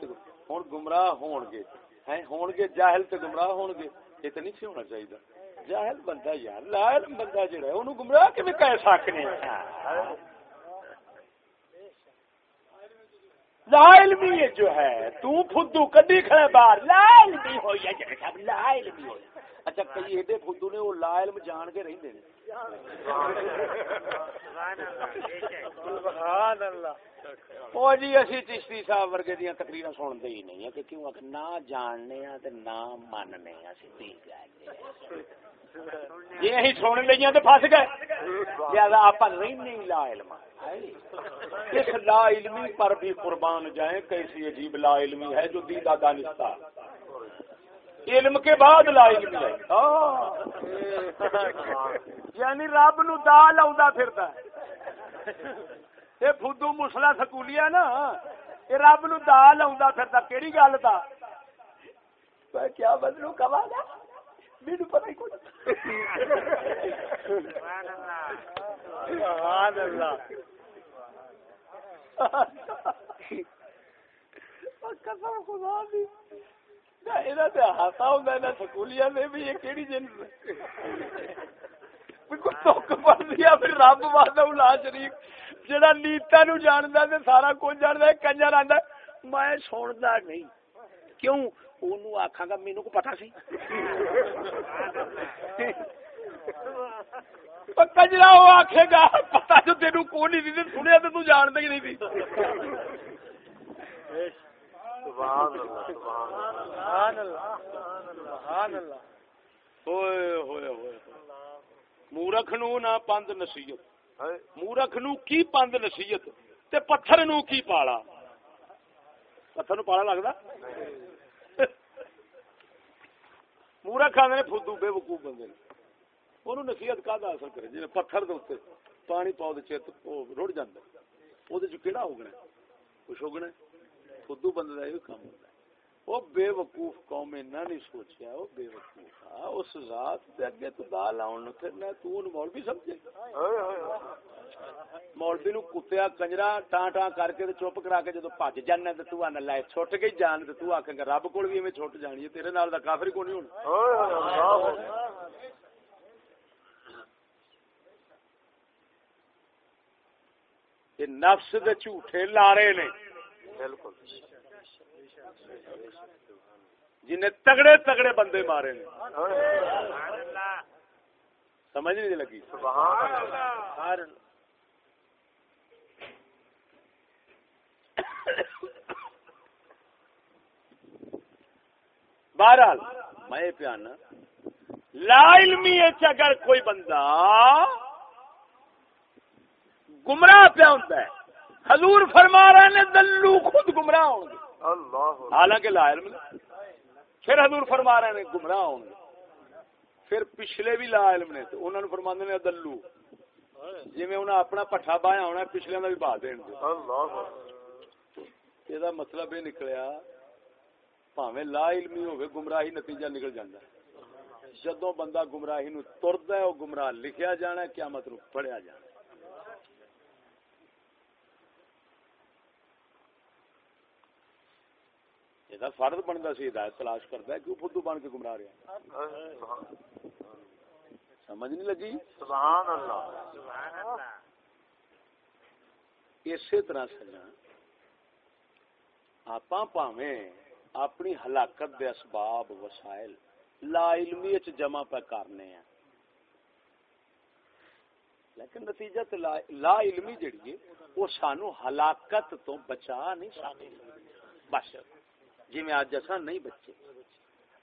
ہوں گمراہ ہون گے۔ ہون گے جاہل تے گمراہ ہون گے۔ یہ تو نہیں سی ہونا چاہیے جاہل بندہ یار لائل بندہ جڑا ہے انہوں گمراہ کہ کہہ سکنے لا علمی جو ہے تو فدو کدی کھڑے باہر لا علمی ہو یا جڑے صاحب لائل بھی ہوئی اچھا کئی ایڈے نے وہ لائل میں جان کے رہندے نے۔ سبحان اللہ۔ او جی اسی چشتی صاحب ورگے دیاں تقریراں سنتے ہی نہیں ہیں کہ کیوں نہ جاننے تے نہ ماننے سیدھی گل یہ سن گئے۔ زیادہ آپ نہیں لا علم اس لا علمی پر بھی قربان جائیں کیسی عجیب لا علمی ہے جو دیدہ دانستہ۔ علم کے بعد لا علمی ہے۔ یعنی رب نو دا لا پھرتا یہ فدو مسلا سکولی ہے نا یہ رب نو دا لا پھرتا کہڑی گل تھا کیا بدلو کما گا؟ میرے پتہ ہی کچھ سبحان اللہ۔ قسم خدا دی۔ ہاسا بھی یہ جنس رب واسطے شریف نیتا نو جاندا تے سارا کچھ جاندا کنجر آندا میں سندا نہیں کیوں اونوں آکھاں گا مینوں کو پتہ سی کجرا وہ آکھے گا پتہ جو تینوں کو نہیں دی سنیا تے تو جاندا ہی نہیں مورخ نو نہ پند نصیحت. مورخ نو کی پند نصیحت؟ تے پتھر نو کی پالا؟ پتھر نو پالا لگدا؟ مورا کھانے فدو بے وقوف بندے انہوں نصیحت کا اثر کرے؟ جی پتھر دے پانی پاؤ چت رڑ جاتا وہ کہڑا ہوگنا کچھ ہوگنا خود بندے کا یہ کام ہوتا ہے۔ وہ بے وقوف قوم اینا نہیں سوچیا، وہ بے وقوف آ اس ذات دے اگے تو دا لاؤن پھرنا، تو ان مولوی سمجھے۔ مولوی نو کتیا کنجرا، ٹاں ٹاں کر کے تے چپ کرا کے جدوں بھج جانا تے تو آنا لے چھٹ گئی جان تے تو آکھے گا، رب کول بھی ایویں چھٹ جانی ہے، تیرے نال دا کافر کوئی نہیں ہونا؟ یہ نفس دے جھوٹے لارے نے۔ بالکل۔ جنہیں تگڑے تگڑے بندے مارے نے سمجھ نہیں لگی۔ بہرحال، میں پیانا، لا علمی اگر کوئی بندہ گمراہ پیا ہوتا ہے حضور فرما رہے نے دلو خود گمراہ ہوں گے۔ حالانکہ لا علم پھر حضور فرما رہے نے گمراہ ہوں گے۔ پھر پچھلے بھی لا علم نے تو انہوں نے فرما نے دلو۔ جی میں انہیں اپنا پٹھا بایا ہونا پچھلے کا بھی بہا دین یہ مطلب یہ نکلیا علمی ہوگی گمراہی نتیجہ نکل جانا جدو بندہ گمراہی نو ترد ہے وہ گمراہ لکھیا جانا کیا مطلب پڑھیا جانا فرد بنتا سی ہدایت تلاش کرتا ہے کیوں فدو بن کے گمراہ رہا سمجھ نہیں لگی سبحان اللہ اسی طرح سجا آپ پاویں اپنی ہلاکت دے اسباب وسائل لا علمی جمع پہ کرنے ہیں لیکن نتیجہ تو لا علمی جڑی ہے وہ سانو ہلاکت تو بچا نہیں سکتی بس جی میں آج اصا نہیں بچے۔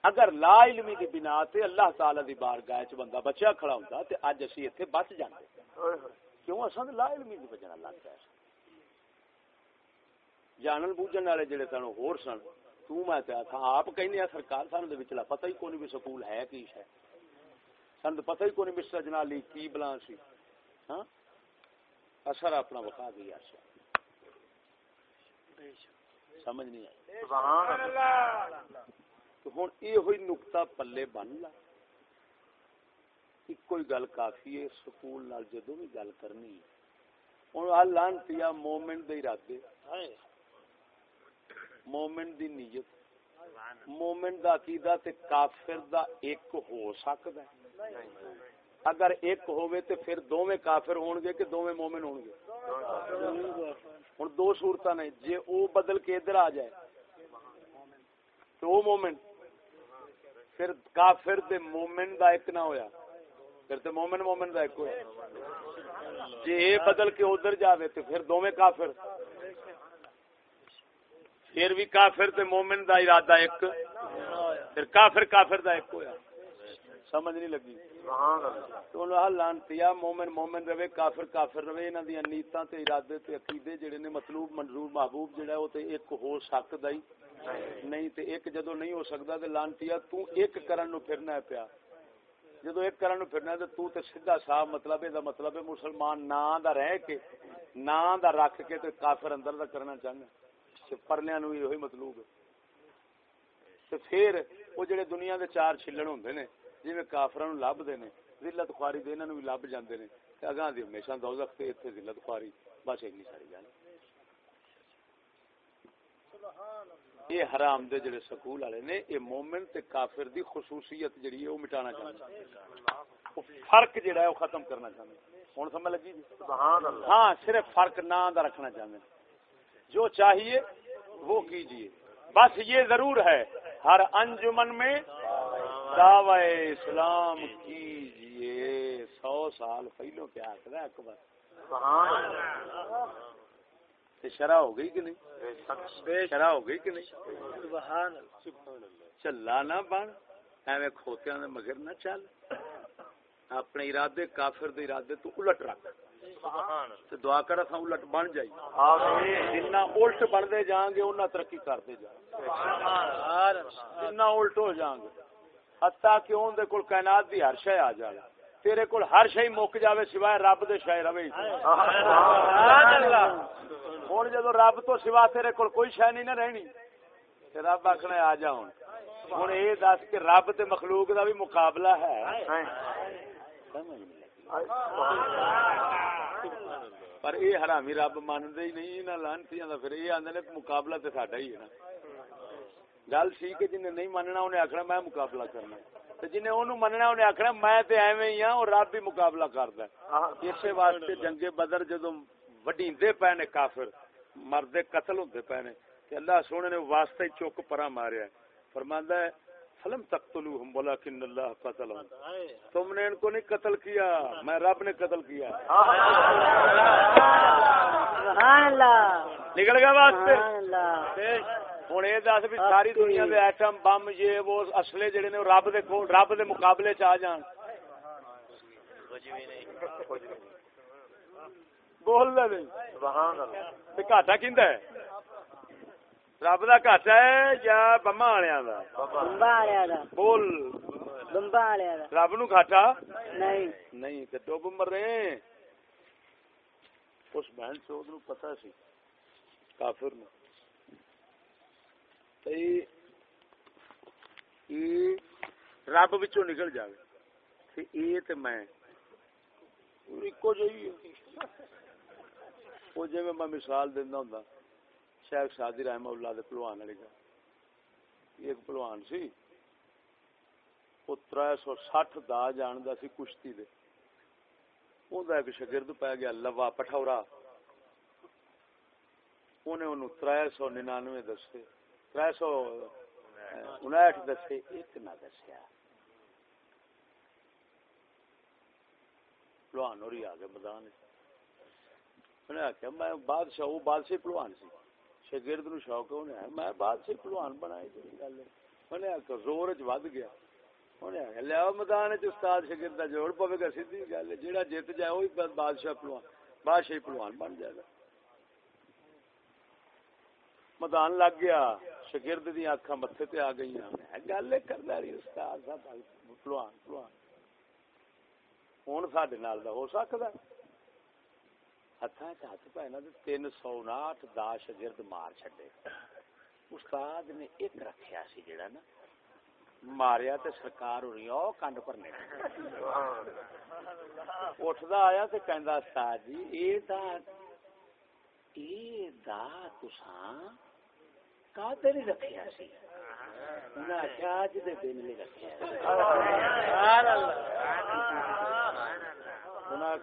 اگر لا علمی دی بنا تے اللہ تعالی دی بارگاہ چ بندہ بچیا کھڑا ہوندا تے اج اسی ایتھے بچ جاندے۔ کیوں اساں لا علمی دی بچنا لگ گیا جانن بوجھن والے جڑے سن ہور سن تو میں تے تھا آپ کہنے ا سرکار سن دے وچلا پتہ ہی کوئی بھی سکول ہے کی ہے سن پتہ ہی کوئی مسٹر جنالی کی بلا سی۔ ہاں؟ اثر اپنا بخا گیا سی سمجھ نہیں آئی۔ تو ہوں یہ ہوئی نکتا پلے بن لا۔ کوئی گل کافی ہے سکول نال جدو بھی گل کرنی ہوں آ لانتی مومنٹ دے ارادے۔ مومنٹ دی نیت۔ مومنٹ دا عقیدہ تے کافر دا ایک ہو سکتا ہے۔ اگر ایک ہوئے تے پھر دوویں کافر ہون گے کہ دوویں مومن ہون گے ہوں دو صورت نے جی وہ بدل کے ادھر آ جائے، تو وہ مومنٹ پھر کافر دے مومن دا ایک نہ ہویا، پھر تے مومن مومن دا ایک ہویا۔ جی یہ بدل کے ادھر جاوے تو پھر دو کافر۔ پھر بھی کافر تے مومن دا ارادہ ایک، پھر کافر کافر دا ایک ہویا۔ سمجھ نہیں لگی۔ تو لانتی مومن مومن رہے، کافر کافر رہے، انہاں دی نیتاں تے ارادے تے عقیدے جڑے نے مطلوب، منظور محبوب جڑا ہے، او تے ایک ہو سکدا ہی نہیں تے ایک جدو نہیں ہو سکدا تے لانتی تو ایک کرن نو پھرنا ہے پیا۔ جدو ایک کرن نو پھرنا ہے تے تو تے سیدھا صاحب مطلب ہے، دا مطلب ہے مسلمان نا دا رہ کے نا دا رکھ کے تے کافر اندر دا کرنا چاہنا تے پرلیاں نو یہی مطلوب ہے۔ تے پھر او جڑے دنیا دے چار چھلن ہوندے نے جی میں کافران لب دے نے ذلت خواری نو بھی لب جاندے نے۔ تے اگاں دی ہمیشہ دوزخ تے ایتھے ذلت خواری بس اینی ساری گل۔ یہ حرام دے جڑے سکول والے نے یہ مومن تے کافر دی خصوصیت جڑی ہے وہ مٹانا چاہتے فرق جڑا ہے وہ ختم کرنا چاہتے ہوں سمجھ لگی جی؟ ہاں صرف فرق نہ دا رکھنا چاہتے جو چاہیے وہ کیجیے۔ بس یہ ضرور ہے ہر انجمن میں دعوی اسلام کیجیے۔ سو سال پہلو کیا آخر اکبر؟ شرح ہو گئی کہ نہیں؟ شرح ہو گئی کہ نہیں؟ چلا نہ بن ایویں کھوتیا مگر نہ چل اپنے ارادے کافر دے ارادے تو الٹ رکھ دعا کر الٹ بن جائی جنا الٹ بنتے جان گے ترقی کرتے جان جنا الٹ ہو جان گے حتا کہ اون دے کول کائنات دی ہر شے آ جائے۔ تیرے کول ہر شے مک جاوے سوائے رب دے شے رہے۔ ہوں جدو رب تو سوا تیرے کول کوئی شے نہیں نہ رہنی، تے رب آخنا آ جا ہوں ہوں یہ دس کہ رب تے مخلوق دا بھی مقابلہ ہے۔ پر یہ حرامی رب مانتے ہی نہیں، انہاں لانتیاں دا، پھر یہ آندے نے مقابلہ تے ساڈا ہی ہے نا۔ گل سی کہ جن نہیں مننا انہیں آخنا میں مقابلہ کرنا تے جن انہوں مننا انہیں آخنا میں تے ایویں ہی ہاں اور رب بھی مقابلہ کردا ہے۔ اسی واسطے جنگ بدر جدو وڈیندے پے نے کافر مردے قتل ہوندے پے نے تے اللہ سونے نے واسطے چوک پرا ماریا فرماندا ہے فلم تقتلوہم ولکن اللہ قتلہم۔ تم نے ان کو نہیں قتل کیا میں رب نے قتل کیا۔ سبحان اللہ۔ نکل گیا واسطے۔ سبحان اللہ۔ ہوں یہ دس بھی ساری دنیا دے ایٹم بم یہ وہ اصلے جڑے نے رب دے کول رب دے مقابلے چ آ جان بول دے سبحان اللہ تے گھاٹا کیندا ہے رب دا گھاٹا ہے یا بما والےاں دا دا بول دا رب نو گھاٹا نہیں نہیں تے ڈوب مرے اس بہن چود نو پتہ سی کافر نو رب وچوں نکل جاوے اے تے میں اکو جہی وہ جی میں مثال دینا ہوں شیخ شادی رحمہ اللہ دے پلوان والی کا ایک پلوان سی وہ تر سو سٹھ دا جاندا سی کشتی دے اوندا ایک شاگرد پی گیا لوا پٹھورا انہیں انہوں تر سو ننانوے دسے تر سو انٹھ دسے، ایک نہ دسیا۔ پلوان آ گئے میدان انہیں آخیا میں بادشاہ، وہ بادشاہ پلوان سی۔ نو شوق ہے انہیں میں بادشاہ پلوان بنائی جی گل۔ انہیں آخیا زور چ ود گیا۔ انہیں آخیا لیا میدان چ استاد شاگرد کا جوڑ پوے گا، سیدھی گل جہاں جیت جائے، وہی بادشاہ پلوان بادشاہ پلوان بن جائے گا۔ میدان لگ گیا۔ شاگرد دی اکھاں متھے تے آ گئی گل کردا رہی استاد صاحب پلوان پلوان ہوں سڈے نال دا ہو سکتا ہاتھ ہاتھ پہ تین سو ناٹ دا شگرد مار چڈے استاد نے ایک رکھیا سی جڑا نا ماریا تے سرکار ہونی او کنڈ بھرنے اٹھدا آیا تے کہندا استاد جی اے دا اے دا تساں کاتے نہیں رکھیا سی انہاں آخیا اج دے دن نہیں رکھیا سبحان اللہ۔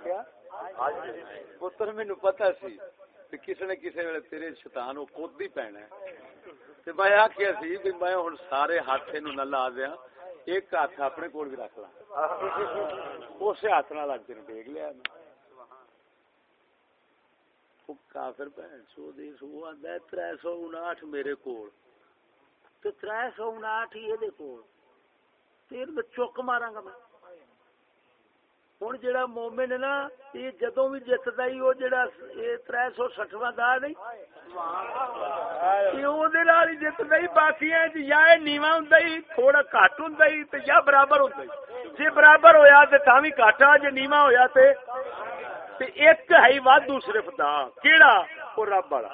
کیا پتر مینو پتا سی کسی نے کسی ویلے تیرے شیطان کود ہی پینا تے میں آخیا سی میں ہوں سارے ہاتھ نہ لا دیا ایک ہاتھ اپنے کول بھی رکھ لا اسی ہاتھ نال اج تین ڈیگ لیا میں کافر بھن سو دی سو آندا تر سو انٹھ میرے کول۔ تے تر سو انٹھ ہی یہ کول۔ پھر میں چک مارا گا میں۔ ہوں جا مومن ہے نا، یہ جدو بھی جتتا ہی وہ جڑا تر سو سٹواں دا نہیں۔ جتنا ہی باقی یا نیوا ہوں تھوڑا کٹ ہوں یا برابر ہوں جی برابر ہوا تو بھی کٹ آ جی نیوا ہوا ایک ہے وادو صرف دا۔ کیڑا؟ وہ رب والا۔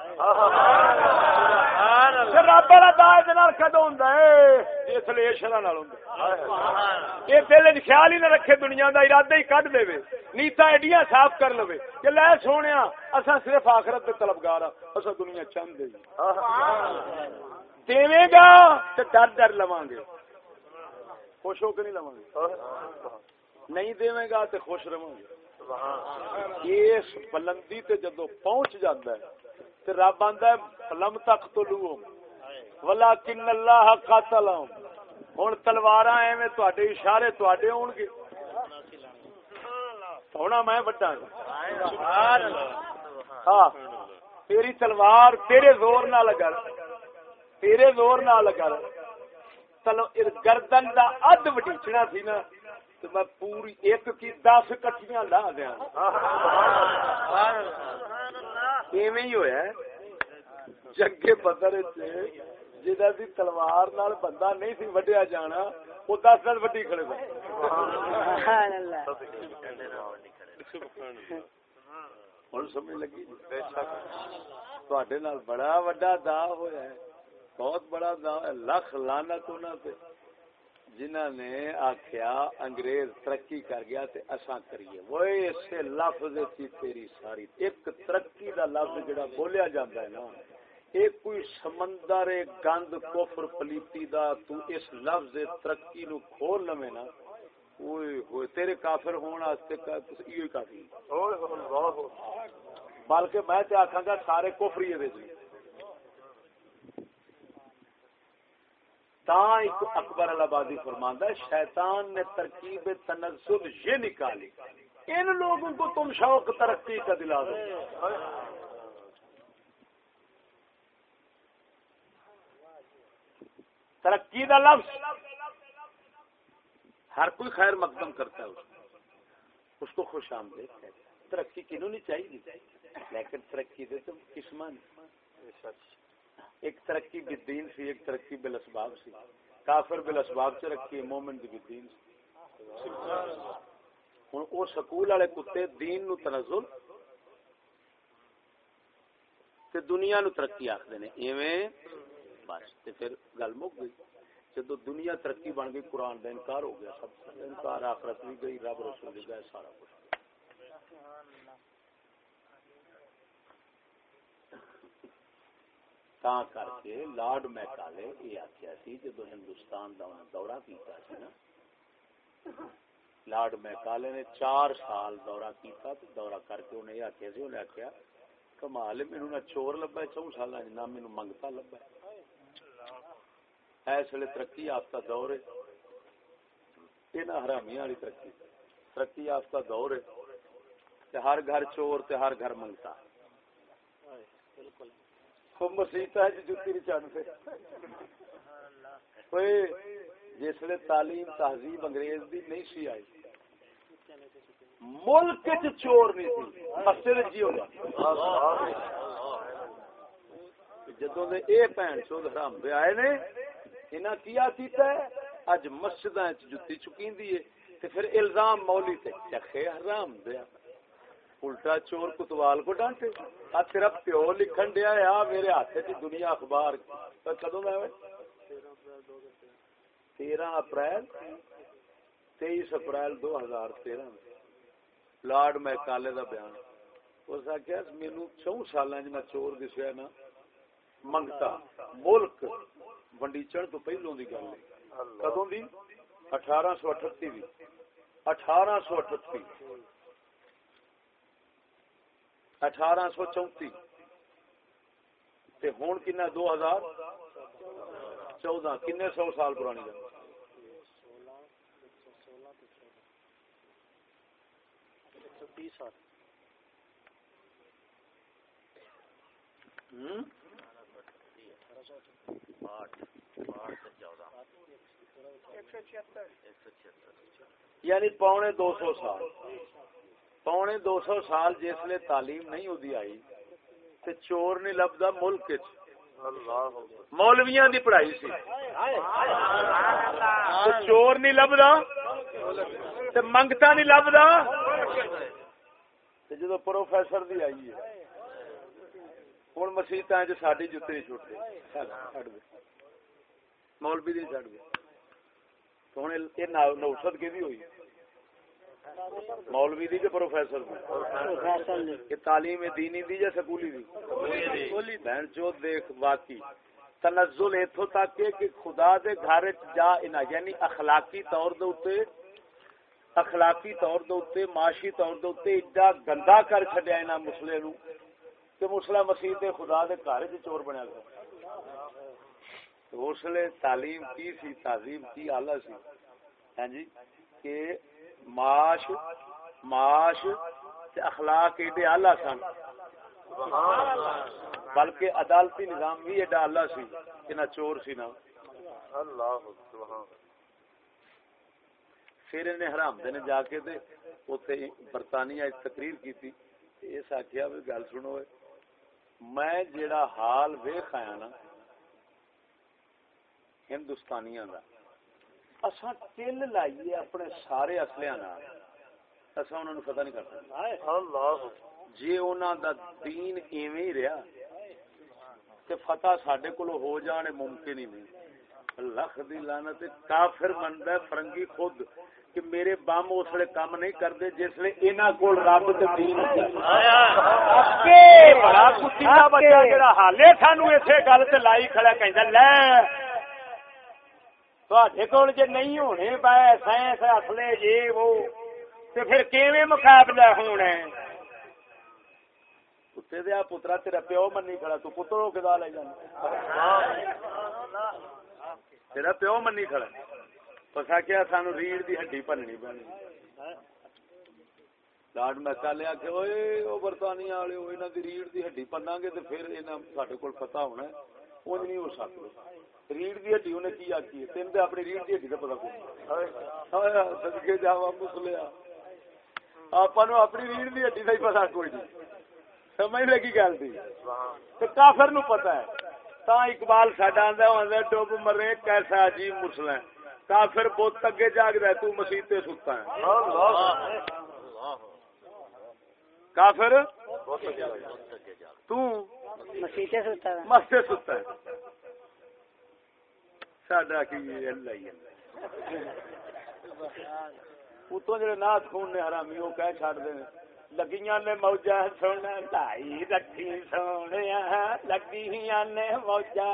رب والا دا کدو ہوں اس لیے شرح یہ دل خیال ہی نہ رکھے دنیا دا ارادہ ہی کڈ دے نیتا ایڈیاں صاف کر لو کہ لے سونے اصا صرف آخرت کے طلبگار اصا دنیا چاہتے دے۔ گا تو ڈر ڈر لوا گے۔ خوش ہو کے نہیں لوا گے؟ نہیں دے گا تو خوش رہو گے۔ اس بلندی تے جدو پہنچ جاتا ہے، تے رب آندا ہے لم تک تو لو ولکن اللہ قاتل ہن تلواراں ایویں تواڈے اشارے تواڈے ہون گے ہونا میں بڑا سبحان ہاں۔, ہاں تیری تلوار تیرے زور نہ لگا تیرے زور نہ لگا چلو گردن دا اد وڈیچنا سی نا تو میں پوری ایک کی دس کٹیاں لا دیا۔ ایویں ہویا جگے بدر جہاں دی تلوار نال بندہ نہیں سی وڈیا جانا وہ دس دس وڈی کھڑے ہوں سمجھ لگی؟ بڑا وڈا دا ہویا ہے۔ بہت بڑا دا لکھ لانت انہاں تے۔ جنہاں نے آکھیا انگریز ترقی کر گیا تے اساں کریے۔ وہ اسے لفظ تھی تیری ساری۔ ایک ترقی دا لفظ جڑا بولیا جاندا ہے نا ایک کوئی سمندر گند کفر پلیتی دا تو اس لفظ ترقی نو کھول لویں نا اوئے ہوئے تیرے کافر ہون واسطے یہ کافی۔ بلکہ میں تے آکھاں گا سارے کفری دے جی تا ایک اکبر آبادی فرماندا ہے، شیطان نے ترکیب تنزل یہ نکالی۔ ان لوگوں کو تم شوق ترقی کا دلا دو۔ ترقی دا لفظ۔ ہر کوئی خیر مقدم کرتا ہے اس کو خوش آمدید ترقی کنوں نہیں چاہیے۔ لیکن ترقی دے تو قسمان ایک ترقی بالدین سی ایک ترقی بالاسباب سی۔ کافر بالاسباب چ رکھی، مومن دی بالدین سی۔ ہن او سکول والے کتے دین نو تنزل تے دنیا نو ترقی آکھدے نے۔ ایویں بس، تے پھر گل مک گئی۔ جدو دنیا ترقی بن گئی، قرآن کا انکار ہو گیا، سب انکار، آخرت بھی گئی، رب رسول گئے، سارا کچھ۔ تا کر کے لارڈ میکالے یہ آخیا سی جدو ہندوستان کا انہیں دورہ کیتا سی نا، لارڈ میکالے نے چار سال دورہ کیتا تو دورہ کر کے انہیں یہ آخیا سی، انہیں آخیا کمال مینو نہ چور لبا چون سال نہ مینو منگتا لبا اس ویلے ترقی یافتہ دور ہے۔ یہ نہ حرامی والی ترقی ترقی یافتہ دور ہے۔ ہر گھر چور تے ہر گھر منگتا۔ ہے مسیحت ہے جتی نہیں کوئی تعلیم تہذیب انگریز دی نہیں سی آئی۔ ملک چور نہیں سی مسجد جی ہوگا جدوں دے اے چود حرام دے آئے نے، انہاں کیا کیتا ہے؟ اج مسجداں وچ جُتی چکیندی ہے۔ تے پھر الزام مولی تے چکھے حرام دیا الٹا چور کتوال کو ڈانٹے آ تیرا پیو لکھن دیا ہے آ میرے ہاتھ وچ دنیا اخبار کدوں دا ہے تیرہ اپریل تیئیس اپریل دو ہزار تیرہ لارڈ میں کالے دا بیان اس آخیا مینو چون سالاں میں چور دسیا نا منگتا ملک ونڈیچن تو پہلوں دی گل ہے کدوں دی اٹھارہ سو اٹھتی دی اٹھارہ سو اٹھتی اٹھارہ سو چونتی تے ہون کنا دو ہزار چودہ۔ کنے سو سال پرانی گل۔ یعنی پونے دو سو سال۔ پونے دو سو سال جسے تعلیم نہیں ہوتی آئی، تے چور نہیں لبدا ملک مولویاں دی پڑھائی سی۔ چور نہیں لبدا تے منگتا نہیں لبدا جدو پروفیسر دی آئی ہے ہوں مسیحت ساری جتی چھوٹ گئی مولوی دی چڑھ گیا تو ہوں یہ نوسط کہ ہوئی؟ مولوی دی کہ پروفیسر دی؟ کہ تعلیم دینی دی یا سکولی دی؟ بہن جو دیکھ واقعی تنزل اتو تک کہ خدا دے گھر جا انا یعنی اخلاقی طور دے اوتے اخلاقی طور دے اوتے معاشی طور دے اوتے ایڈا گندا کر چھڈیا انہاں مسلے نو کہ مسلح مسیح تے خدا دے گھر وچ چور بنیا گیا۔ اس لیے تعلیم کی سی تعظیم کی آلہ سی۔ ہاں جی کہ معاش معاش اخلاق ایڈے آلہ سن۔ بلکہ عدالتی نظام بھی ایڈا آلہ سی کہ نہ چور سی نہ۔ پھر انہیں حرام دے نے جا کے دے اوتھے برطانیہ تقریر کی تھی اس آخیا بھی گل سنو میں جیڑا حال ویخ آیا نا ہندوستانیاں دا۔ اساں تل لائیے اپنے سارے اصلیاں نال۔ اساں انہاں نوں پتہ نہیں کر اللہ۔ جے انہاں دا دین ایویں ہی رہیا تے فتح ساڈے کول ہو جانے ممکن ہی نہیں۔ لکھ دی لعنت کافر بندا ہے فرنگی خود کہ میرے بم اس ویلے کام نہیں کرتے جس ویلے انہاں کول رب تے دین اکے بڑا کتی دا بچہ جڑا حالے سانو اسے گل تے لائی کھڑا کہندا لے تواڈے کول جے نہیں ہونے پے سائنس اصلے جے وہ تے پھر کیویں مقابلہ ہونا ہے کتے دیا پترا تیرا پیو منی کھڑا تو پتر ہو کے دا لے جانا تیرا پیو منی کھڑا پسا کیا سانو ریڑھ دی ہڈی پننی پانی لاڈ میں کہا لیا کہ اوئے او برطانیہ والے انہاں دی ریڑھ دی ہڈی پناں گے تے پھر انہاں ساڈے کول پتہ ہونا ہے اونج نہیں ہو سکدا ریڑھ دی ہڈی انہیں کی آکی ہے تین تے اپنی ریڑھ دی ہڈی دا پتہ کوئی صدقے جاواں مسلیا آپ اپنی ریڑھ دی ہڈی دا ہی پتہ کوئی نہیں سمجھ لگی گل دی تو کافر نو پتہ ہے تا اقبال ساڈا آندا ہوندا ڈوب مرے کیسا عجیب مسئلہ ہے کافر بہت اگے جاگ رہا ہے تو مسیح تے ستا ہے کافر تو ہے مستے ستا ہے ساڈا کی اللہ ہی اللہ اتوں جڑے نات خون نے حرامی وہ کہہ چھڑ دے لگیاں نے موجا سونا لائی رکھی سونے لگیاں نے موجا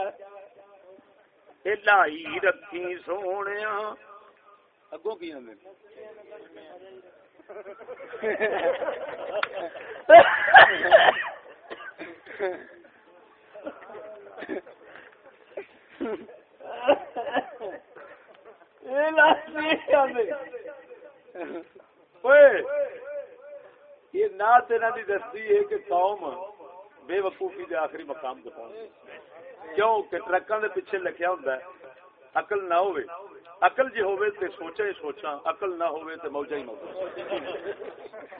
لائی رکھی سونے اگوں کی آدھے یہ نہ تیرا دی دستی ہے کہ قوم بے وقوفی دے آخری مقام تے پہنچ کیوں؟ کہ ٹرکاں دے پیچھے لکھیا ہوندا ہے، عقل نہ ہوے عقل جی جے ہوے تے سوچا ہی سوچا عقل نہ ہوے تے موجا ہی موجا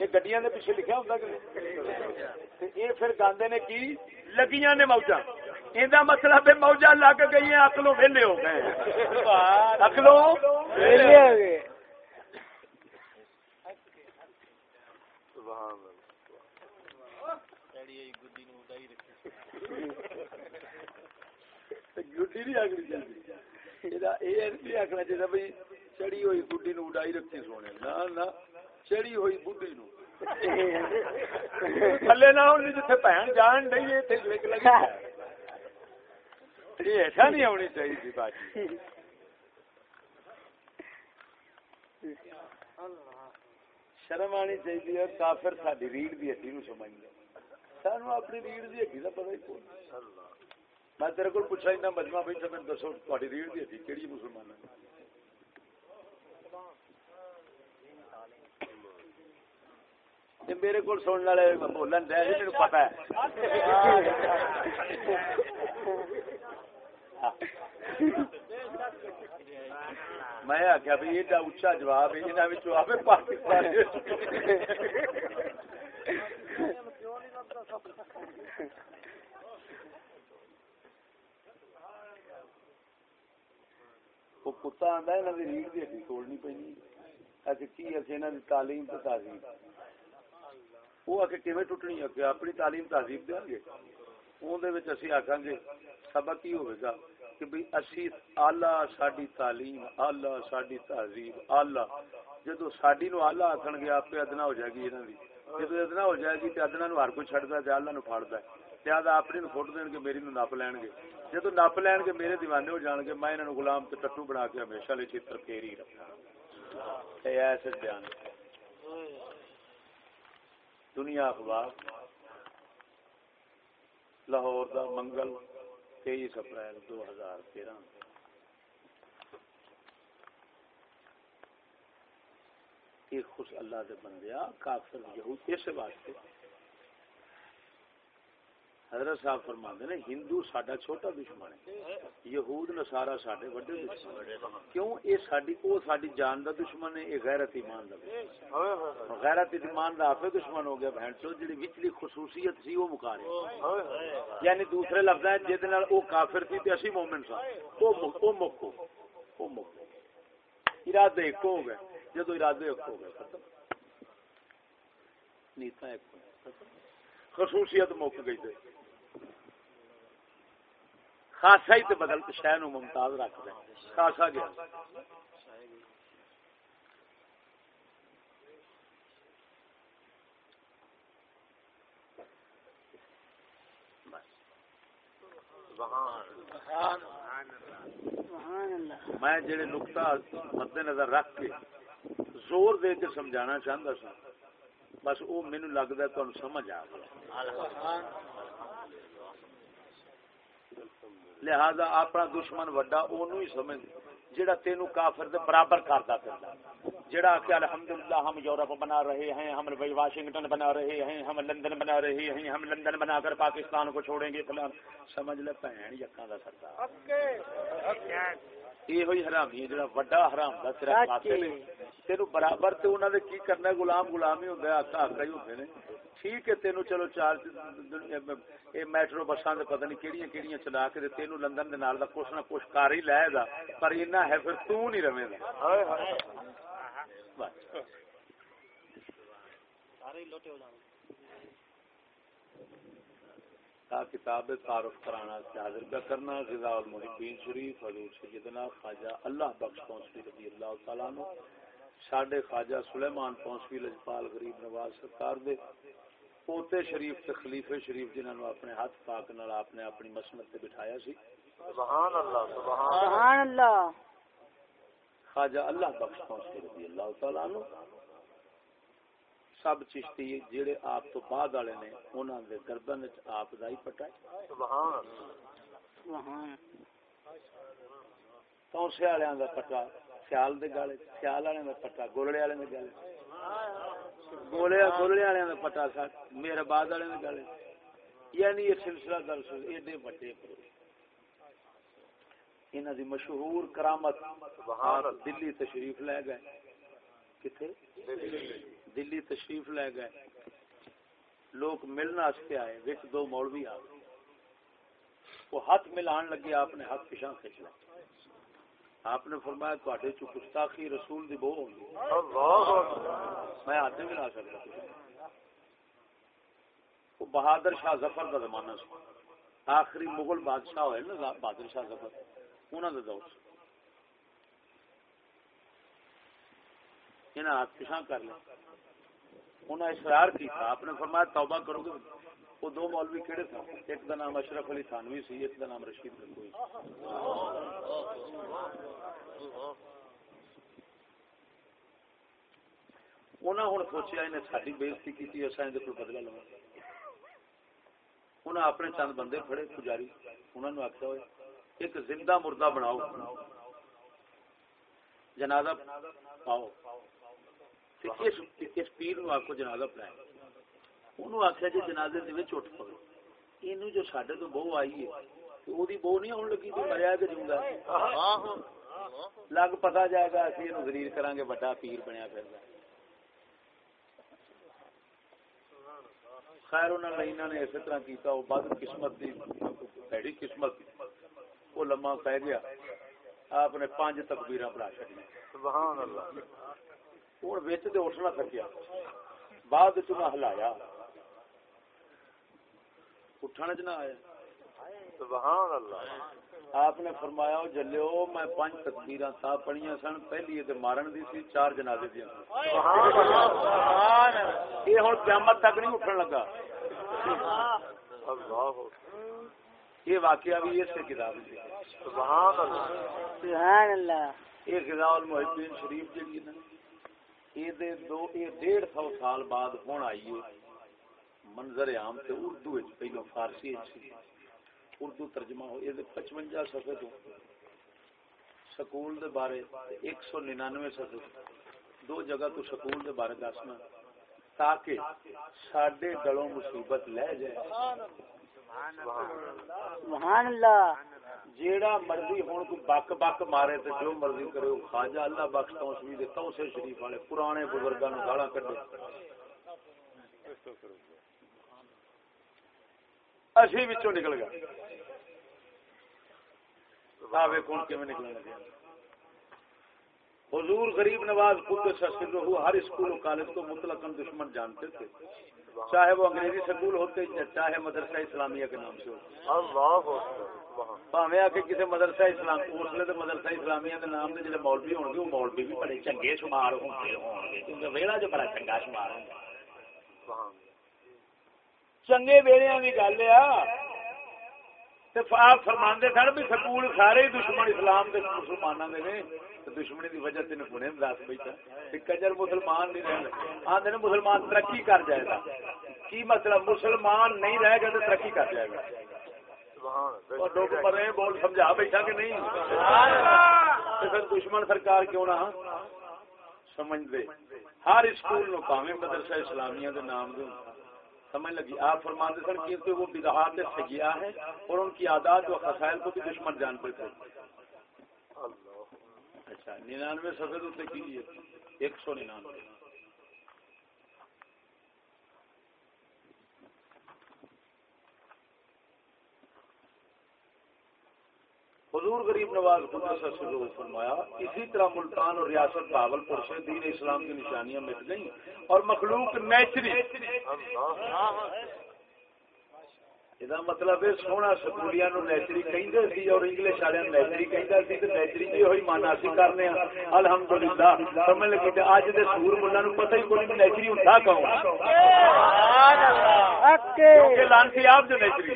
یہ گڈیاں دے پیچھے لکھیا ہوندا کہ تے اے پھر گاندے نے کی؟ لگیاں نے موجا ایندا مطلب ہے موجا لگ گئی ہیں عقلوں ویلے ہو گئے عقلوں ویلے ہو گئے گڈی نہیں آگنی چاہیے آخنا چاہیے بھائی چڑی ہوئی گڈی نو اڈائی رکھی سونے نہ نہ چڑی ہوئی بڈی نو تھلے نہ جتھے بہن جان ڈی لگی یہ ایسا نہیں ہونی چاہیے تھی بات شرم آنی چاہیے کافر ساری ریڑھ دی ہڈی نو سمجھ سانو اپنی ریڑھ دی ہڈی کا پتا ہی کون میں تیرے کو پوچھا اتنا مجمع بھائی تو میں دسو تاری ریڑھ دی ہڈی کہڑی مسلمان ہے میرے کو سننے والے بولن دے پتا ہے میں آخیا بھائی یہ اچا جواب ہے پاکستان وہ کتا آتا یہاں کی ریڑھ کی ہڈی توڑنی پی اچھا کی اچھا، یہاں کی تعلیم تو تہذیب۔ وہ آ کے کیون ٹوٹنی ہے؟ اپنی تعلیم تہذیب دیں گے اندر اسی آخان گے، سبق کی ہوگا کہ بھئی اسی آلہ ساڈی تعلیم آلہ ساڈی تہذیب آلہ جدو ساڈی نو آلہ آخن گے آپ ادنا ہو جائے گی انہوں کی جدو ادنا ہو جائے گی تو ادنا نو ہر کوئی چڑھتا ہے آلہ نو پھاڑتا ہے۔ لہٰذا اپنی نو فٹ دین گے، میری نو نپ لین گے۔ جدو نپ لین گے، میرے دیوانے ہو جان گے۔ میں انہوں غلام تے ٹٹو بنا کے ہمیشہ لے چتر پھیر ہی رکھنا ایسے بیان دنیا اخبار، لاہور دا منگل۔ تیئیس اپریل دو ہزار تیرہ۔ ایک خوش اللہ دے بندیا کافر یہود اس واسطے حضرت صاحب فرماندے نے، ہندو ساڈا چھوٹا دشمن ہے۔ یہود نصارا ساڈے بڑے دشمن کیوں؟ اے ساڈی او ساڈی جان دا دشمن ہے اے غیرت ایمان دا دشمن غیرت ایمان دا آپ دشمن ہو گیا، بہن چو، جڑی وچلی خصوصیت سی، وہ مکا رہے یعنی دوسرے لفظ ہے جے نال او کافر سی تے اسی مومن سا او او مکو او مکو ارادے ایک ہو گئے۔ جدو ارادے ایک ہو گئے، ختم۔ نیتا ایک ہو خصوصیت مک گئی تے۔ خاصا ہی تے بدل کے نو ممتاز رکھ دیں خاصا گیا۔ میں جڑے نقطہ مد نظر رکھ کے زور دے کے سمجھانا چاہتا سا بس وہ مینو لگتا ہے سمجھ آ گیا۔ لہذا اپنا دشمن وڈا اونوں ہی سمجھ جڑا تینو کافر دے برابر کردا پھردا۔ جڑا کہ الحمدللہ ہم یورپ بنا رہے ہیں، ہم واشنگٹن بنا رہے ہیں، ہم لندن بنا رہے ہیں، ہم لندن بنا کر پاکستان کو چھوڑیں گے، فلان۔ سمجھ لے بہن یکاں دا سردار۔ یہ ہوئی حرامی ہے جڑا وڈا حرام دا تیرا قاتل ہے تینو برابر تے انہاں دے کی کرنا ہے غلام غلام ہی ہوندا ہے آقا آقا ہی ہوندے نے ٹھیک ہے تینو چلو چار اے میٹرو بساں دے پتہ نہیں کیڑیاں کیڑیاں چلا کے تے تینو لندن دے نال دا کچھ نہ کچھ کار ہی لے گا پر اینا ہے پھر تو نہیں رہے گا بس تا کتاب تعارف کرانا سے حاضر کا کرنا غذا المحبین شریف حضور سیدنا خواجہ اللہ بخش پونسوی رضی اللہ تعالیٰ عنہ ساڈے خواجہ سلیمان پونسوی لجپال غریب نواز سرکار دے پوتے شریف تے خلیفے شریف جنہاں نو اپنے ہاتھ پاک نال آپ نے اپنی مسند تے بٹھایا سی۔ سبحان اللہ سبحان سبحان اللہ۔ خواجہ اللہ بخش پونسوی رضی اللہ تعالیٰ عنہ۔ سب چشتی جڑے آپ تو بعد والے نے انہاں دے گردن وچ آپ دا ہی پٹا سبحان سبحان پونسے والے دا پٹا سیال دے گالے سیال والے دا پٹا گولڑے دے گالے۔ گولے گولڑے دا پٹا سا میرے بعد والے دے گالے۔ یعنی یہ سلسلہ درس ایڈے بڑے پرو۔ انہاں دی مشہور کرامت سبحان دلی تشریف لے گئے۔ دلی تشریف لے گئے۔ لوگ ملنا واسطے آئے وچ دو مولوی آ گئے وہ ہاتھ ملان لگے آپ نے ہاتھ پیچھا کھچ لیا۔ آپ نے فرمایا تواڈے چ گستاخی رسول دی بہو ہوندی میں ہاتھ نہیں ملا سکتا وہ بہادر شاہ ظفر کا زمانہ سی آخری مغل بادشاہ ہوئے نا بہادر شاہ ظفر۔ انہوں کا دور سی انہیں ہاتھ پیچھا کر لیا انہیں اصرار کیا آپ نے فرمایا توبہ کرو گے۔ وہ دو مولوی کہڑے تھے؟ ایک کا نام اشرف علی تھانوی سی، ایک کا نام رشید گنگوئی انہوں ہوں سوچیا انہیں ساری بےزتی کی اصا یہ کوئی بدلا لوا انہیں اپنے چند بندے پھڑے پجاری انہوں نے آخیا ہوئے، ایک زندہ مردہ بناؤ۔ جنازہ پاؤ۔ اس اس پیر نو آکو جنازہ پڑھائے انہوں آخیا جی جنازے دے وچ اٹھ پڑو اینو جو ساڈے تو بہو آئی ہے تے او دی بہو نہیں ہون لگی تے مریا کہ جوندا ہے لگ پتا جائے گا اسی اینو ذلیل کران گے بڑا پیر بنیا ہے خیر انہوں نے اسی طرح کیتا وہ بد قسمت دی قسمت وہ لما پہ گیا آپ نے پانچ تکبیراں پڑھا چڑی سبحان اللہ ہوں بچ تو اٹھ نہ سکیا بعد چ نہ ہلایا اٹھن چ نہ آیا سبحان اللہ آپ نے فرمایا "او جلیو میں پانچ تا پڑھیاں سن پہلی تے مارن دی سی چار جنازے دی سبحان اللہ یہ ہن قیامت تک نہیں اٹھن لگا اللہ یہ واقعہ بھی اس کتاب میں ہے سبحان اللہ سبحان اللہ یہ غذا المحبین شریف جڑی ہے نا دے ڈیڑھ سو سال بعد ہون آئی ہے۔ منظر عام تے اردو پہلو فارسی اردو ترجمہ ہو یہ پچوجا صفحے تو۔ سکول دے بارے ایک سو ننانوے صفحے۔ دو جگہ تو سکول دے بارے دسنا۔ تاکہ ساڈے گلوں مصیبت لے جائے۔ سبحان اللہ۔ جیڑا مرضی ہون کوئی بک بک مارے تے جو مرضی کرے وہ خواجہ اللہ بخش توسوی دے توسے شریف والے، پرانے بزرگاں نو گالاں کڈے اسی وچوں نکل گیا۔ آ ویکھ ہن کیویں نکلن حضور غریب نواز خود سسر ہر اسکول و کالج کو مطلق دشمن جانتے تھے۔ چاہے وہ انگریزی سکول ہوتے چاہے مدرسہ اسلامیہ کے نام سے ہوتے۔ پاوے آ کے کسی مدرسہ اسلام اس لیے تو مدرسہ اسلامیہ کے نام سے جڑے مولوی ہوں گے وہ مولوی بھی بڑے چنگے شمار ہوں گے کیونکہ ویڑا جو بڑا چنگا شمار ہوں چنگے ویڑیا کی گل آپ فرماندے سن بھی سکول سارے دشمن اسلام مسلمانوں نے دشمنی وجہ دس بیٹھا کجر مسلمان نہیں رہے مسلمان ترقی کر جائے گا۔ کی مطلب؟ مسلمان نہیں رہے گا تو ترقی کر جائے گا۔ بول سمجھا بیٹھا کہ نہیں؟ پھر دشمن سرکار کیوں نہ ہاں؟ سمجھ دے۔ ہر اسکول نو مدرسہ اسلامیہ دے نام دے سمجھ لگی۔ آپ فرماتے سن کیونکہ وہ بدہات سیاح ہے اور ان کی عادات و خسائل کو بھی دشمن جانتے تھے۔ اچھا ننانوے سفید اتنے کیجیے ایک سو ننانوے۔ حضور غریب نواز فرمایا اسی طرح ملتان اور ریاست بھاول پور سے دین اسلام کی نشانیاں مٹ گئیں اور مخلوق نیچری۔ یہ مطلب ہے سونا سکولیا نو نیچری کہیں اور انگلش والے نیچری کہیں نیچری بھی ہوئی مانا اسی کرنے الحمد للہ سمجھ لگی اج دے سور ملا نو پتہ ہی کوئی نیچری ہوں کہوں لانسی آپ جو نیچری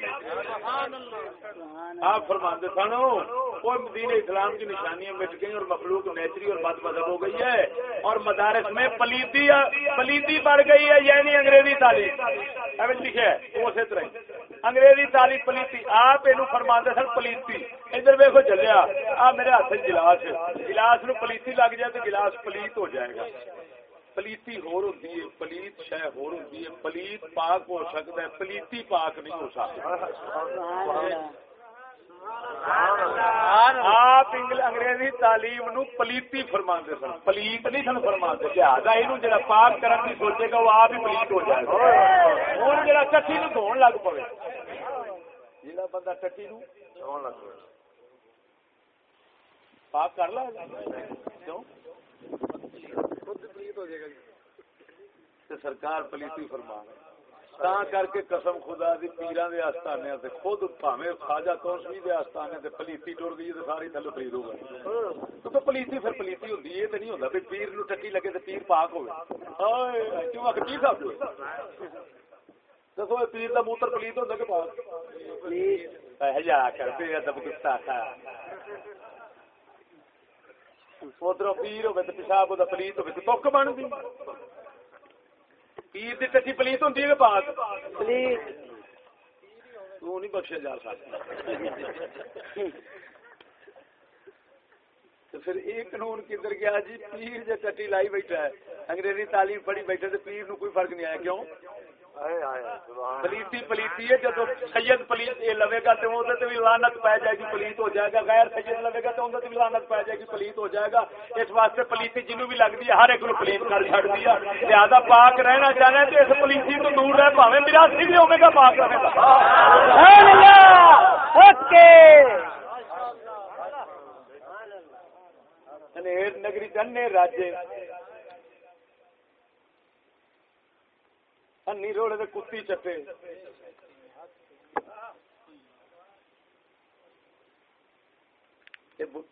آپ فرماتے سنو وہ دین اسلام کی نشانیاں مٹ گئی اور مخلوق نیچری اور بد مذہب ہو گئی ہے اور مدارس میں پلیتی پلیتی بڑھ گئی ہے یعنی انگریزی تعلیم۔ لکھے اسی طرح انگریزی تعلیم پلیتی، آپ یہ فرماتے سن پلیتی۔ ادھر ویکو چلیا، آ میرے ہاتھ گلاس گلاس نو پلیتی لگ جائے تو گلاس پلیت ہو جائے گا۔ پلیتی ہور ہوتی ہے، پلیت شہ ہور ہوتی ہے۔ پلیت پاک ہو سکتا ہے، پلیتی پاک نہیں ہو سکتا آپ انگریزی تعلیم نو پلیتی فرما سن۔ پلیت نہیں سن فرما لہٰذا یہ جا پاک کرن کی سوچے گا وہ آپ ہی پلیت ہو جائے گا۔ ہوں جا کٹھی نو دھون لگ پے جا بندہ کٹھی نو دھون لگ پے پاک کر لا۔ کیوں؟ سرکار پلیتی فرما تا کر کے قسم خدا دی پیران دے آستانے تے خود بھاویں خواجہ توسوی دے آستانے تے پلیتی ٹر گئی تے ساری تھلے پلید ہو گئی۔ تو پلیتی پھر پلیتی ہوندی اے تے نہیں ہوندا بھی پیر نو ٹٹی لگے تے پیر پاک ہوے ہائے، کیوں اک کی صاحب دسو پیر دا موتر پلیت ہوندا کہ پاک؟ پلیت ہجا کر بے ادب گستاخا ادھر پیر ہوے تے پیشاب دا پلیت ہوے تے توک بن دی پیر دی ٹٹی پلیت ہوندی ہے پاک پلیت تو نہیں بخشیا جا سکتا تو پھر ایک قانون کدھر گیا جی پیر جو ٹٹی لائی بیٹھا ہے انگریزی تعلیم پڑھی بیٹھے تو پیر نو کوئی فرق نہیں آیا کیوں پلیتی پلیتی ہے جب سید پلیت یہ لوے گا تو اندر بھی لانت پی جائے گی پلیت ہو جائے گا۔ غیر سید لوے گا تو اندر بھی لانت پی جائے گی پلیت ہو جائے گا۔ اس واسطے پلیتی جنوب بھی لگتی ہے ہر ایک پلیت کر چڑ دیا زیادہ پاک رہنا چاہنا ہے تو اس پلیتی تو دور رہے پاوے میرا سی بھی ہوگا گا پاک رہے نگری چنے راجے۔ ہنی روڑے دے کتی چپے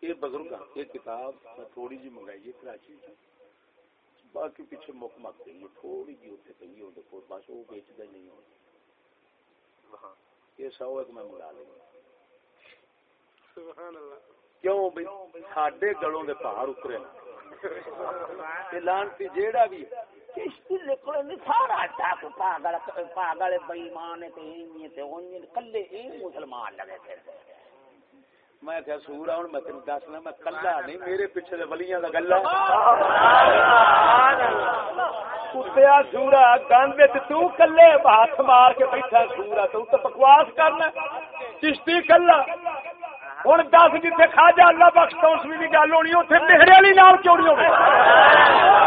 یہ بزرگ یہ کتاب تھوڑی جی منگائی کراچی باقی پیچھے مک مک گئی ہے تھوڑی جی اتنے پی ہو دیکھو بس وہ بیچتا نہیں ہو یہ سو ایک میں منگا لیں کیوں بھائی ساڈے گلوں کے پہاڑ اترے لانتی جیڑا بھی چشتی لکھنے سارا ٹاک پاگل پاگل بےمان کلے مسلمان لگے تھے میں کیا سور ہوں میں تین دسنا میں کلا نہیں، میرے پیچھے ولیاں کا گلا۔ کتیا سورا گند تو کلے ہاتھ مار کے بیٹھا سورا، تو بکواس کرنا چشتی کلا۔ ہوں دس جیتے کھا جا، اللہ بخش، تو اس بھی گل ہونی اتنے میرے والی نام کیوں نہیں ہوگی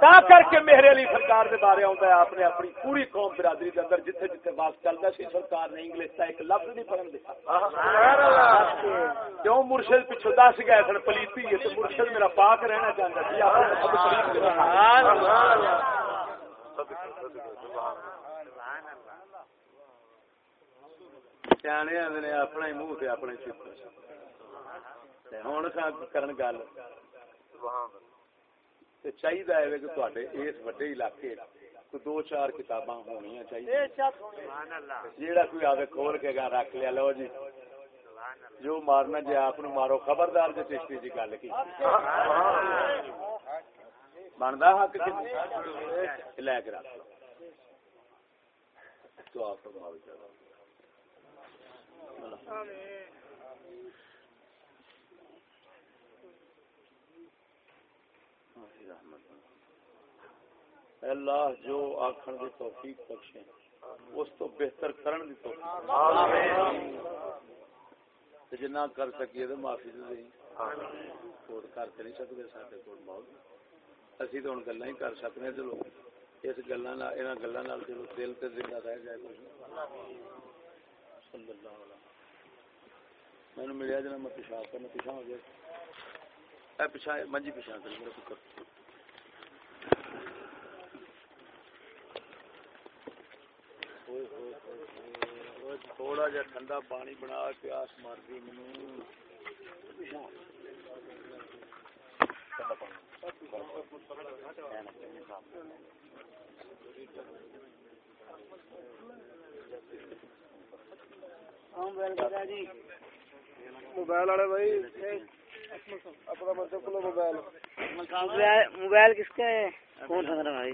تا کر کے میرے علی سرکار دے بارے آتا ہے آپ نے اپنی پوری قوم برادری کے اندر جتھے جتھے بات چلتا سی سرکار نے انگلش کا ایک لفظ نہیں پڑھن دیا کیوں مرشد پیچھو دس گئے سن پلیتی ہے تو مرشد میرا پاک رہنا چاہتا سی آپ آدھے نے اپنا ہی منہ سے اپنے چپ۔ ہوں کرن گل۔ تے چاہیے ہے کہ تواڈے اس وڈے علاقے کوئی دو چار کتاباں ہونیاں چاہیے جیڑا کوئی آوے کھول کے گا رکھ لیا لو جی جو مارنا جی آپ مارو خبردار جی چشتی جی گل کی بنتا حق لے کے رکھ لو تو آپ اے اللہ جو آخر دی توفیق بخشے اس تو بہتر کرن دی توفیق۔ تے جنہ کر سکیے تو معافی دے دیں۔ کوٹ کر تے نہیں سکتے سارے کول موت اسی تو ہن گلاں ہی کر سکنے چلو اس گلاں نال انہاں گلاں نال چلو دل تے زندہ رہ جائے کچھ۔ صلی اللہ علیہ میں ملیا جنا میں پیشاب کرنا پیچھا ہو گیا۔ اے پیچھا منجی پیچھا کر میرا پتر۔ تھوڑا جا ٹھنڈا پانی بنا کے آس مار دی موبائل والے بھائی اپنا موبائل۔ موبائل کس کا ہے؟ کون سا بھائی۔